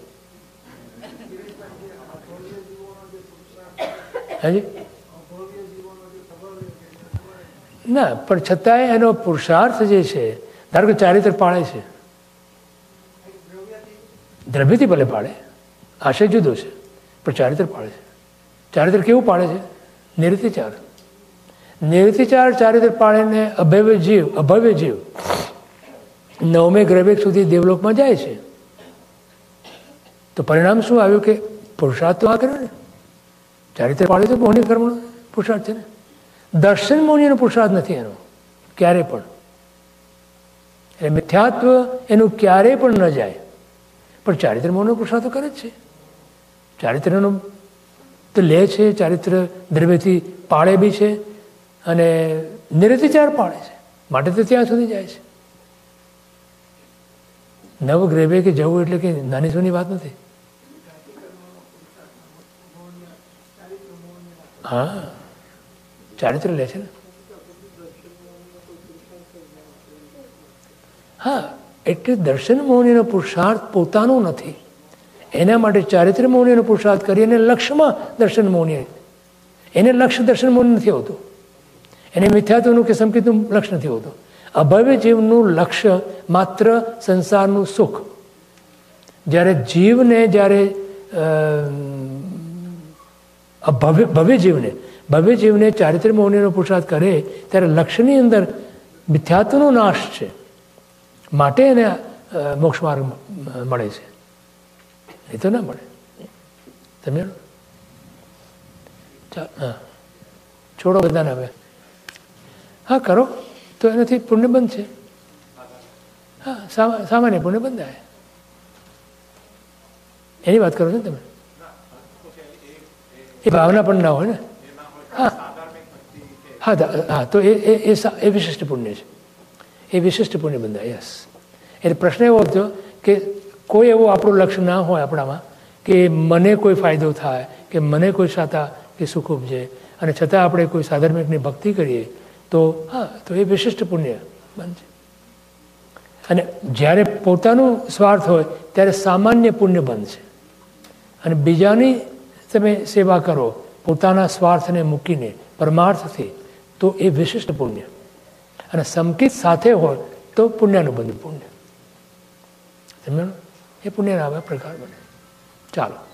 હાજી? ના, પણ છતાંય એનો પુરુષાર્થ જે છે, ધારો કે ચારિત્ર પાળે છે. દ્રવ્યથી ભલે પાડે આશય જુદો છે, પણ ચારિત્ર પાળે છે. ચારિત્ર કેવું પાડે છે? નિરતિચાર. નિરતિચાર ચારિત્ર પાળીને અભવ્ય જીવ અભવ્ય જીવ, નવમે ગ્રવેક સુધી દેવલોકમાં જાય છે. તો પરિણામ શું આવ્યું કે પુરુષાર્થ તો આ કર્યો ને? ચારિત્ર પાળે તો મોહની કર્મનો પુરુષાર્થ છે ને? દર્શન મૌનીનો પુરુષાર્થ નથી એનો, ક્યારે પણ. એટલે મિથ્યાત્વ એનું ક્યારેય પણ ન જાય. પણ ચારિત્ર મૌનનો પુરુષાર્થ કરે જ છે. ચારિત્રનો તો લે છે, ચારિત્ર દ્રવ્યથી પાળે બી છે અને નિરતિચાર પાળે છે. માટે તો ત્યાં સુધી જાય છે. નવગ્રહે કે જવું એટલે કે નાની સોની વાત નથી. હા. ચારિત્ર લે છે ને. હા, એટલે દર્શન મૌનીનો પુરુષાર્થ પોતાનો નથી. એના માટે ચારિત્ર મૌનીનો પુરુષાર્થ કરી અને લક્ષ્યમાં દર્શન મૌની. એને લક્ષ્ય દર્શન મૌન નથી હોતું. એને મિથ્યાત્વનું કે સંકિતનું લક્ષ્ય નથી હોતું. અભવ્ય જીવનું લક્ષ્ય માત્ર સંસારનું સુખ. જ્યારે જીવને જ્યારે ભવ્ય ભવ્ય જીવને ભવ્ય જીવને ચારિત્ર મૌનીનો પુરુષાર્થ કરે, ત્યારે લક્ષ્યની અંદર મિથ્યાત્વનો નાશ છે. માટે એને મોક્ષ માર્ગ મળે છે. એ તો ના મળે. તમે? છોડો બધાને હવે. હા, કરો. તો એનાથી પુણ્ય બંધ છે. હા, સામા- સામાન્ય પુણ્ય આવે એની વાત કરો છો તમે? એ ભાવના પણ ના હોય ને? હા. હા હા, તો એ એ એ વિશિષ્ટ પુણ્ય છે. એ વિશિષ્ટ પુણ્ય બંધાય યસ. એટલે પ્રશ્ન એવો હતો કે કોઈ એવું આપણું લક્ષ્ય ના હોય આપણામાં કે મને કોઈ ફાયદો થાય, કે મને કોઈ સાતા કે સુખ ઉપજે, અને છતાં આપણે કોઈ સાધર્મિકની ભક્તિ કરીએ, તો, હા, તો એ વિશિષ્ટ પુણ્ય બનશે. અને જ્યારે પોતાનું સ્વાર્થ હોય, ત્યારે સામાન્ય પુણ્ય બનશે. અને બીજાની તમે સેવા કરો, પોતાના સ્વાર્થને મૂકીને પરમાર્થથી, તો એ વિશિષ્ટ પુણ્ય. અને સંકિત સાથે હોય, તો પુણ્યનું બંધ પુણ્ય એ પુણ્યના આવા પ્રકાર બને. ચાલો.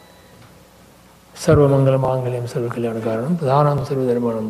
સર્વમંગલ માંગલ્યમ સર્વ કલ્યાણ કારણમ પ્રધાનમ સર્વધર્માણમ.